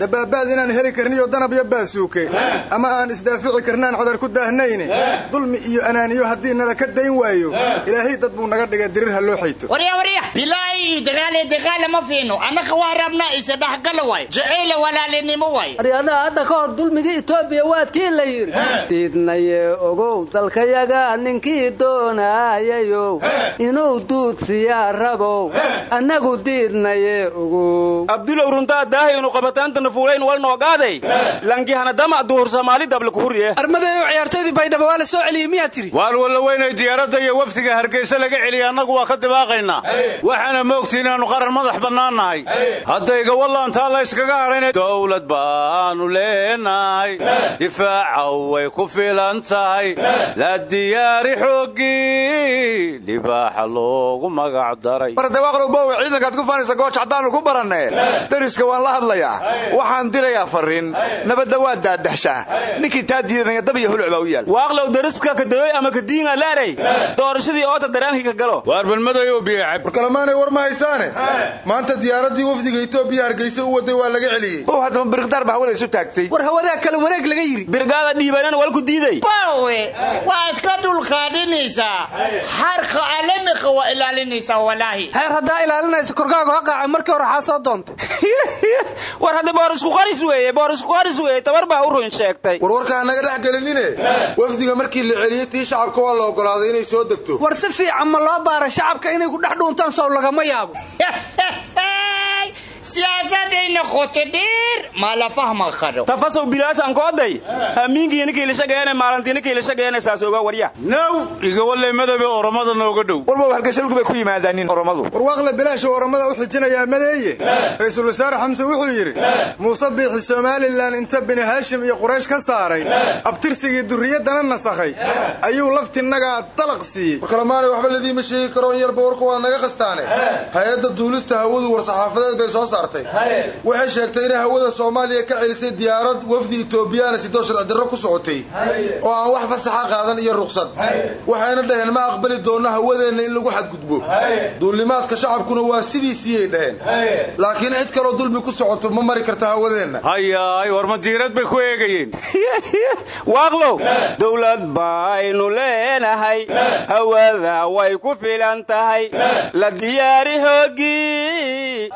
Dabaabaad inaan heli karniyo danab iyo baasuuke ama aan isdaafici karnaan codar ku daahnayne dulmi iyo anaaniyo haddii nala ka dayn waayo. Ilaahay dad buu naga dhigay dirir ha loo xayto. Bilaahi iyo dagaale dagaale ma fiino. Annaka waa rabnaa isa dhexgala waay. Jaceyle walaalinimo waay. Aryadhaha hadda ka hor dulmigii itoobiya waa kii la yidhi. Diidnaye ogow dalkayaga ninkii doonayayow inuu duudsiyaa rabow. Annagu diidnaye abdulow runtaa daahay inu qabataantana fuulayn wal noogaaday lankihana dama duhur soomaali dabla kuhuriye armadeeyo ciyaartoydii baydhaba waa la soo celiyey miyaa tiri? Waar walla weynay diyaaradda iyo wafdiga hargaysa laga celiyay annagu waa ka dibaaqaynaa waxaana moogti inaannu qaran madax bannaan nahay. Haddayga wallantaa la yskaga hadhayna dowlad baanu leenahay. Difaaca way ku filan tahay. La diyaari xooggii libaaxa loogu magac daray. Bardawaaqlow bowe ciidankaad ku faanaysa gooja haddaannu ku barannee dariska waan la hadlayaa. Waxaan dirayaa farriin. Nabadda waa daadahshaa ninkii taa diidanaya dab iyo huluc baa u yaal. Waaqlow dariska kadawey ama kadiinga laaray doorashadii oota daraankii ka galo. Waar balmadow biyacab war kalamaanay war ma haysaane? Maanta diyaaraddii wafdiga itoobiya hargaysa u waday waa laga celiyey. Ow haddama birqdaar baa hawada isu taagtay. War hawadaa kale wareeg laga yidhi birgaada dhiibanan wal ku diiday. Bawe waa iska dulqaadhinaysaa xarka alamiqa waa ilaalinaysaa walaahi heer haddaa ilaalinaysa korkaagu ha markii hore xaa soo doontay. War hadda boor isku qaris weeye boor isku qaris weeye tabar baa u run sheegtay. War warkaa naga dhex gelinine? Wafdiga markii la celiyey tii shacabka waa la ogolaaday inay soo degto. War si fiican ma loo baara shacabka inay ku dhex dhuuntaan sow lagama yaabo siyaasadayna qoto dheer maa la fahma karo tafasow bilaasan kooday hamiinkiina kiilashageene maalintiina kiilashageene saas ogaa warya. Naw iga wallay madobe oromada nooga dhow. Walba hargaysalku bay ku yimaadaanin oromadu. War waaqle bilaasha oromada u xijinayaa madeeye. Ra'iisul wasaare xamse wuxuu yidhi muuse biixi somalilan inta bini haashim iyo quraysh ka saaray. Abtirsigii durriyaddana nasakhay. Ayuu laftinnagaa dalaq siiyey. War kalamaanay waxba ladiima sheegi karo in yarba warku waa naga qastaane. Hay'adda duulista hawadu war-saxaafadeed bay soo saartay. Waxay sheegtay inay hawada soomaaliya ka celisay diyaarad wafdi itoobiyana sidoo sharcidarro ku socotay. Oo aan wax fasaxa qaadan iyo ruqsad. Waxayna dhaheen ma aqbali doonno hawadeenna in lagu xadgudbo. Duulimaadka shacabkuna waa sidiisiyay dhaheen. Laakiin cid kaloo dulmi ku socoto ma mari karta hawadeenna hayaay war ma diirad bay ku eegayeen. Waaqlow dowlad baynu leenahay. Hawada way ku filan tahay. La diyaari hoogii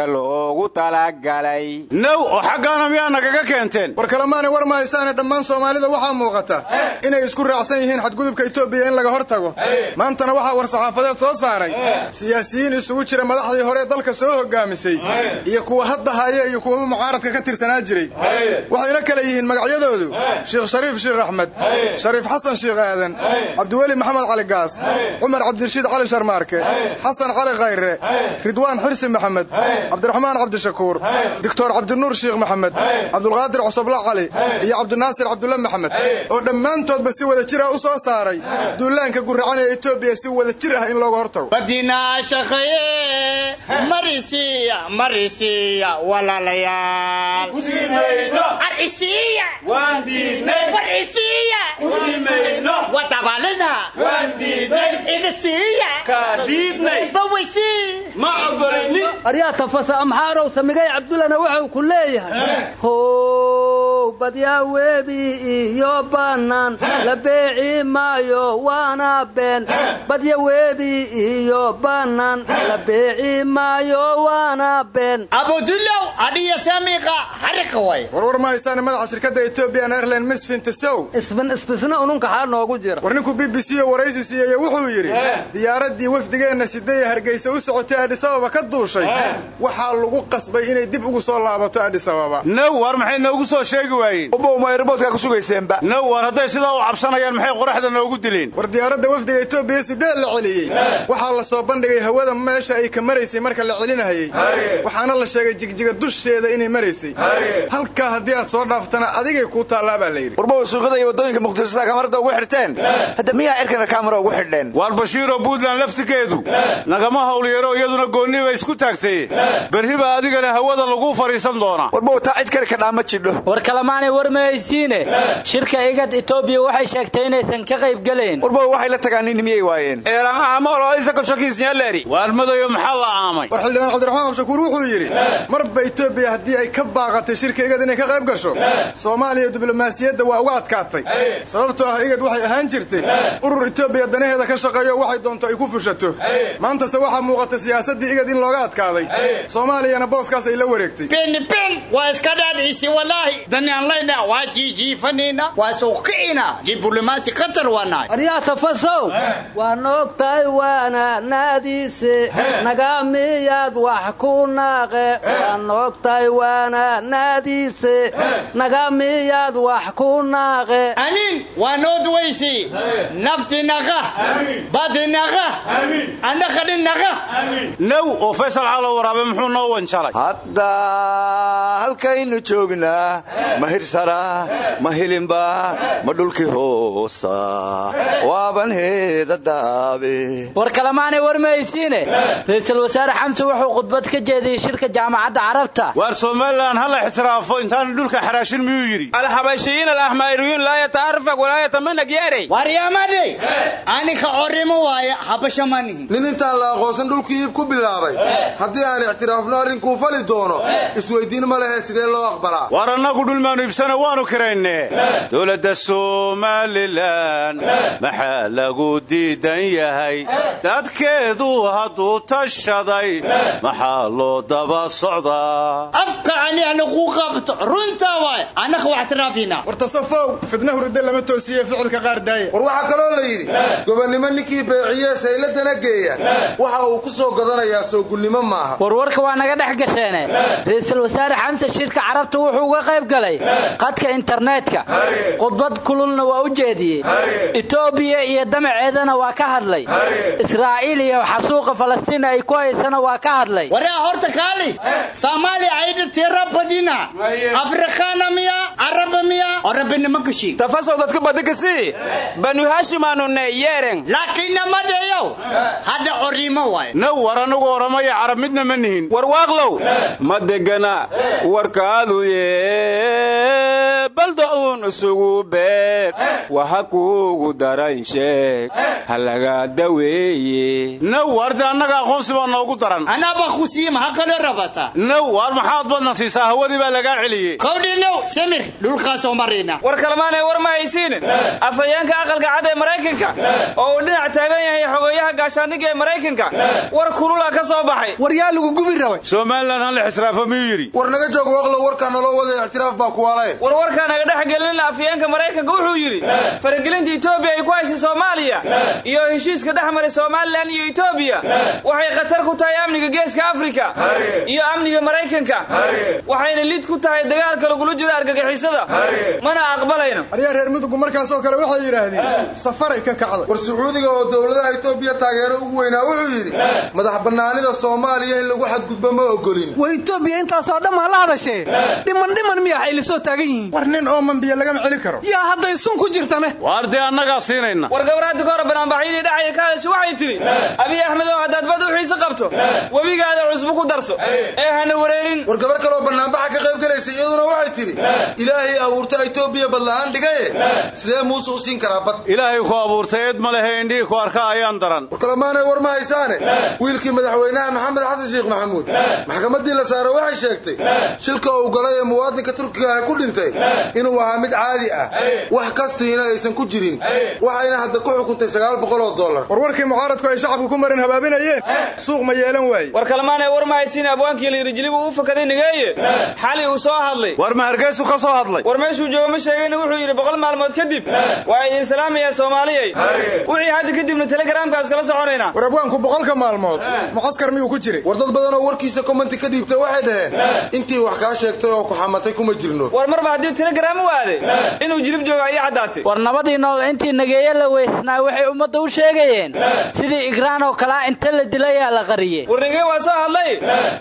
dalka loogu talagalay. Now oo xaggaana miyaa nagaga keenteen. War kalemaana war mahaysaane dhammaan soomaalida waxaa muuqata inay isku raacsan yihiin xadgudubka etoobiya in laga hor tago maantana waxaa war-saxaafadeed soo saaray. Siyaasiyiin isugu jira madaxdii hore dalka soo hogaamisay. Iyo kuwa hadda haya iyo kuwa mucaaradka ka tirsanaa jiray. Waxayna kale yihiin magacyadoodu. Sheekh shariif sheekh axmed. Shariif xasan sheekh aadan. Cabdiweli maxamed cali gaas. Cumar cabdirashiid cali sharmaarke. Xasan cali khayre. Ridwaan xirsi maxamed cabdiraxmaan cabdishakuur doctor cabdinuur sheekh maxamed cabdulqaadir cosobla cali iyo cabdinaasir cabdulle maxamed oo dhammaantoodba si wada jira u soo saaray. Duulaanka guracan ee etoobiya si wada jir ah in looga hortago. Badinaashaqaye tafasa amxaarow samigay cabdullana wuxuu ku leeyahay how badyaa webi iyo bannaan la beeci maayo waana been. Badya webi iyo bannaan la beeci maayo waana been. Abudulow adhiya samiqa xariqa way. Warwar mahaysaane madaxa shirkadda ethiopian airline misfin tisow isbin isbisna ununka xaa noogu jira. War ninkuu b b c oo waraysi siiyey wuxuu yidhi diyaaraddii wafdigeenna sidaya hargeysa u socotay adhisababa ka duushay waxaa lagu qasbay inay dib ugu soo laabato adhisababa now war maxay noogu soo sheegi waayeen? Ubowma airboodkaa ku sugayseenba now war hadday sidaa u cabsanayaan maxay qoraxda noogu dileen war diyaaradda wafdiga etoobiya sidee la celiyey? Waxaa la soo bandhigay hawada meesha ay ka maraysay marka la celinahayey waxaana la sheegay jigjiga dusheeda inay maraysay. Halkaa haddii aad soo dhaaftana adigay kuu taallaa baa la yidhi. Warbow suuqyada iyo waddooyinka muqdisho saa kamarada ugu xidhteen hadda miyaa cirkana kaamara ugu xidheen waar bashiiroo buntland laftigeedu nagama hawlyaro iyaduna goonni bay isku taagtay berriba adigana hawada laguu fadhiisan doonaa warbow taa cid kale ka dhaama jidho. War kalemaanay war mahaysiine shirka igad etoobiya waxay sheegtay inaysan ka qayb gelayn warbow waxay la tagaanin miyay waayeen. Waalmadayo maxaa la aamay? War xildhibaan cabdiraxmaan abshakuur wuxuu yidhi marba etoobiya haddii ay ka baaqatay shirka igad inay ka qayb gasho soomaaliya diblomaasiyadda waa uga adkaatay. Sababtoo ah igad waxay ahaan jirtay urur etoobiya danaheeda ka shaqeeyo waxay doonto ay ku fushato. Maantase waxaa muuqata siyaasaddii igad in looga adkaaday soomaaliyana booskaas ay la wareegtay. Benben waa iska dhaadhiisi walaahi danaan layna waa jiijiifanayna waa sowkicina diblomaasi qatar waanahay aryaa tafasow waa noogtahay waana naadiise naga miyaad wax ku naaqe. Waa noogtahay waana naadiise naga miyaad wax ku naaqe. Amiin. Waa noo duwaysi nafti naqa. Badi naqa. Andhaqadhi naqa. Now oo faysal calo waraabe muxuu noo wanjalay hadda halkaynu joognaa ma hirsana ma hilinba ma dhulkii hoosa. Waaban heeda daabe. War kalemaanay war mahaysiine ra'iisul wasaare xamse wuxuu khudbad ka jeediyey shirka jaamacadda carabta. Waar somalilan hala ixtiraafo intaanu dhulka xaraashin miyuu yidhi? Alxabashiyiin alahmaariyuun laa yataarafak walaa yatamanag yeeray. Waryaamade anika orimo waaya habasha manihin nin intaan la aqoonsan dhulkii iib ku bilaabay ictiraafno arrinkuu fali doono. Isweyddiin ma lehe sidee loo aqbalaa? War annagu dhulmaanu ibsana waanu kirayne dowladda somalilan maxaa lagu diidan yahay? Dadkeedu hadduu tashaday maxaa loo daba socdaa? Afka ani anagu qabto runta waay. Anaka wax tiraafina. War tasafow fidna hurida lama toosiye ficilka qaar daaya war waxaa kaloo la yidhi gobonnimo ninkii beeciye sayladana geeya. Waxa uu ku soo godanayaa soogunnimo maaha warwarka waa naga dhex gasheene. Ra'iisul wasaare xamse shirka carabta wuxuu uga qayb galay qadka internetka. Khudbad kululna waa u jeediyey. Etoobiya iyo damaceedana waa ka hadlay. Israa'iil iyo xasuuqa falastiin ay ku haysana waa ka hadlay. Waraa horta kaali soomaaliya aydha tira badina afrikaana miya araba miya orabinima gashi tafasow dadka badagasi banu haashimaanune yeeren laakiin namadeyow hadda orimo waay. Now war anagu oramaya carab midna ma nihin war waaqlow. Ma degana warkaadu ye balda uun isugu beer waha kuugu daran sheeg. Ha laga daweeye now waarde annaga aqoonsi baa noogu daran. Anaba kusiima ha kale rabata? Now waar maxaad badna siisaa hawadii baa lagaa celiyey. Kowdhinow samir dhulkaasoo marina. War kalmaanee war ma haysiinin afhayeenka aqalka cad ee maraykanka oo uu dhinac taagan yahay xogeeyaha gaashaandhigga ee maraykanka war kulula ka soo baxay somalilan hal xisraafo miyuu yidhi? War naga joog waqlo warkaa naloo wadaya ixtiraaf baa kuwaalaye war warkaa naga dhex gelin afhayeenka maraykanka wuxuu yidhi faragelinta etoobiya ay ku haysay soomaaliya iyo heshiiska dhex maray somalilan iyo etoobiya waxay khatar ku tahay amniga geeska afrika iyo amniga maraykanka. Waxayna lid ku tahay dagaalka lagula jiro argagixisada. Mana aqbalayno. Aryaa reer mudugu markaasoo kale waxay yidhaahdeen safaray ka kacday. War sacuudiga oo dowladaha etoobiya taageero ugu weynaa wuxuu yidhi madax bannaanida soomaaliya in lagu xadgudbo ma ogolin. War etoobiya intaasoo dhan maa la hadashee dhiman dhiman miyaa xayli soo taagan yihiin. War nin oo mambiya lagama celi karo. Yaa hadday sun ku jirtane. Waar dee annagaa siinayna. War gabaraadda ka hor banaanbaxyadii dhacaya ka hadasha waxay tidhi abiy axmed oo haddaad bad u xiise qabto webigaada cusbo ku darso ee hana wareerin. War gabar kaloo bannaanbaxa ka qayb galaysa iyaduna waxay tidhi ilaahay abuurta etoobiya badla'aan dhigaye. Sidee muuse u siin karaa bad? Ilaahay ku abuurtay eed ma lehe indhihii ku arka ayaan daran. War kalamaanay war ma haysaane. Wiilkii madaxweynaha maxamed xasan sheekh maxamuud maxkamaddii la saaro waxay sheegtay shilka uu galay ee muwaadinka turkiga ah ku dhintay inuu ahaa mid caadi ah. Wax ka siina aysan ku jirin. Waxayna hadda ku xukuntay sagaal boqol oo dollar. War warkii mucaaradku ay shacabku ku marin habaabinayeen? Suuq ma yeelan waaye war kalmaanee war ma haysiin abwaankii layidhi jilib uu u fakaday nigeeye. Xali uu soo hadlay. War ma hargeysu ka soo hadlay? War meeshuu joogo ma sheegayna wuxuu yidhi boqol maalmood kadib waa idin salaamayaa soomaaliyay wixii hadda kadibna telegaraamkaas kala soconaynaa war abwaanku boqolka maalmood. Mucaskar miyuu ku jiray? War dad badan oo warkiisa commenti ka dhiibtay waxay dhaheen intii wax kaa sheegtay oo ku xamatay kuma jirno. War marba haddii telegram u aaday inuu jilib joogo ayaa caddaatay. War nabadii nool intii nageeye la weysnaa waxay ummadda u sheegayeen. Sidii igraan oo kalea inta la dilayaa la qariyey. War nigee waa soo hadlay?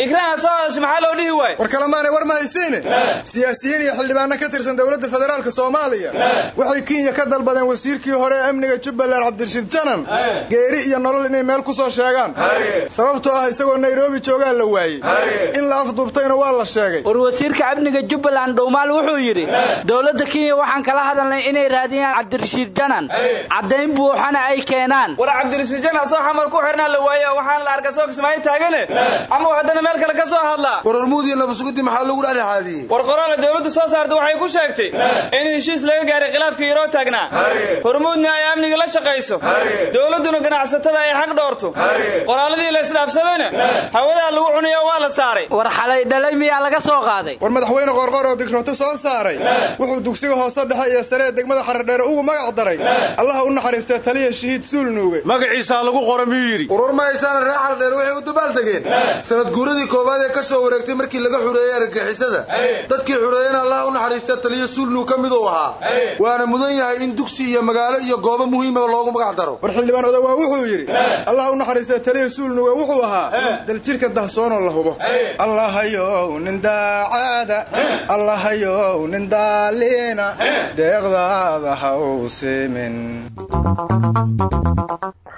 Igraan ha soo hadasha maxaa loo dhihi waay war kalemaanay war ma haysiine. Siyaasiyiin iyo xildhibaano ka tirsan dowladda federaalka soomaaliya. Waxay kenya ka dalbadeen wasiirkii hore ee amniga jubbaland cabdirashiid janan. Geeri iyo nolol inay meel ku soo sheegaan. Sababtoo ah isagoo nairobi joogaa la waayey. In la afduubtayna waa la sheegay. War wasiirka amniga jubbaland dhowmaal wuxuu yidhi dowladda kenya waxaan kala hadalnay inay raadiyaan cabdirashiid janan caddayn buuxana ay keenaan. War cabdirashiid janan soo xamar ku xirnaa la waaye waxaan la arka soo kismaayo taagane. Ama haddana meel kale ka soo hadlaa war hormuud iyo nabasuguddi maxaa lagu dhexdhexaadiyey war qoraala dowladdu soo saarta waxay ku sheegtay in heshiis laga gaaray khilaafka yaroo taagnaa. Hormuudna ay amniga la shaqayso. Dowladduna ganacsatada ay xaq dhoorto qoraaladii la isdhaafsadayna hawadaa lagu cuniyo waa la saaray. War xalay dhalay miyaa laga soo qaaday? War madaxweyne qorqor oo dikrooto soo saaray. Wuxuu dugsiga hoose dhexe iyo saree degmada xaradheere ugu magac daray. Allaha u naxariistee taliya shahiid suulnuuge magaciisaa lagu qora miyuu yidhi? Warwar ma haysaana reer xaradheere waxay u dabaaldegeen sanad guuradii koowaad ee ka soo wareegtay markii laga xureeyey argagixisada. Dadkii xureeyena allaha u naxariistee taliya suulnuu ka miduu ahaa. Waana mudan yahay in dugsi iyo magaalo iyo goobo muhiima loogu magac daro. War xildhibaan odawaa wuxuu yidhi. Allaha u naxariistee taliya suulnuuge wuxuu ahaa. Daljirka dahsoonoo la hubo. Allahayow nin daacada. Allahayow nin daaliina. Deeqdaada ha u simin.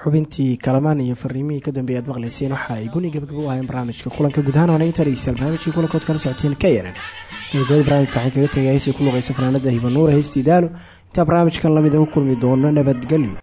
Xubintii kalamaan iyo fariimihii ka dambeeya aad maqlayseen waxa ay guni gabagabo ahayn barnaamijka kulanka gudahaan waana inta dhegeystayaal barnaamijkii kulankood kala socoteen ka yaran gabagabada barnaamijka waxay kaga tegay ku luqaysa fanaanada hibanuura heystii daalo intaa barnaamijkan la mid u kulmi doono nabadgelyo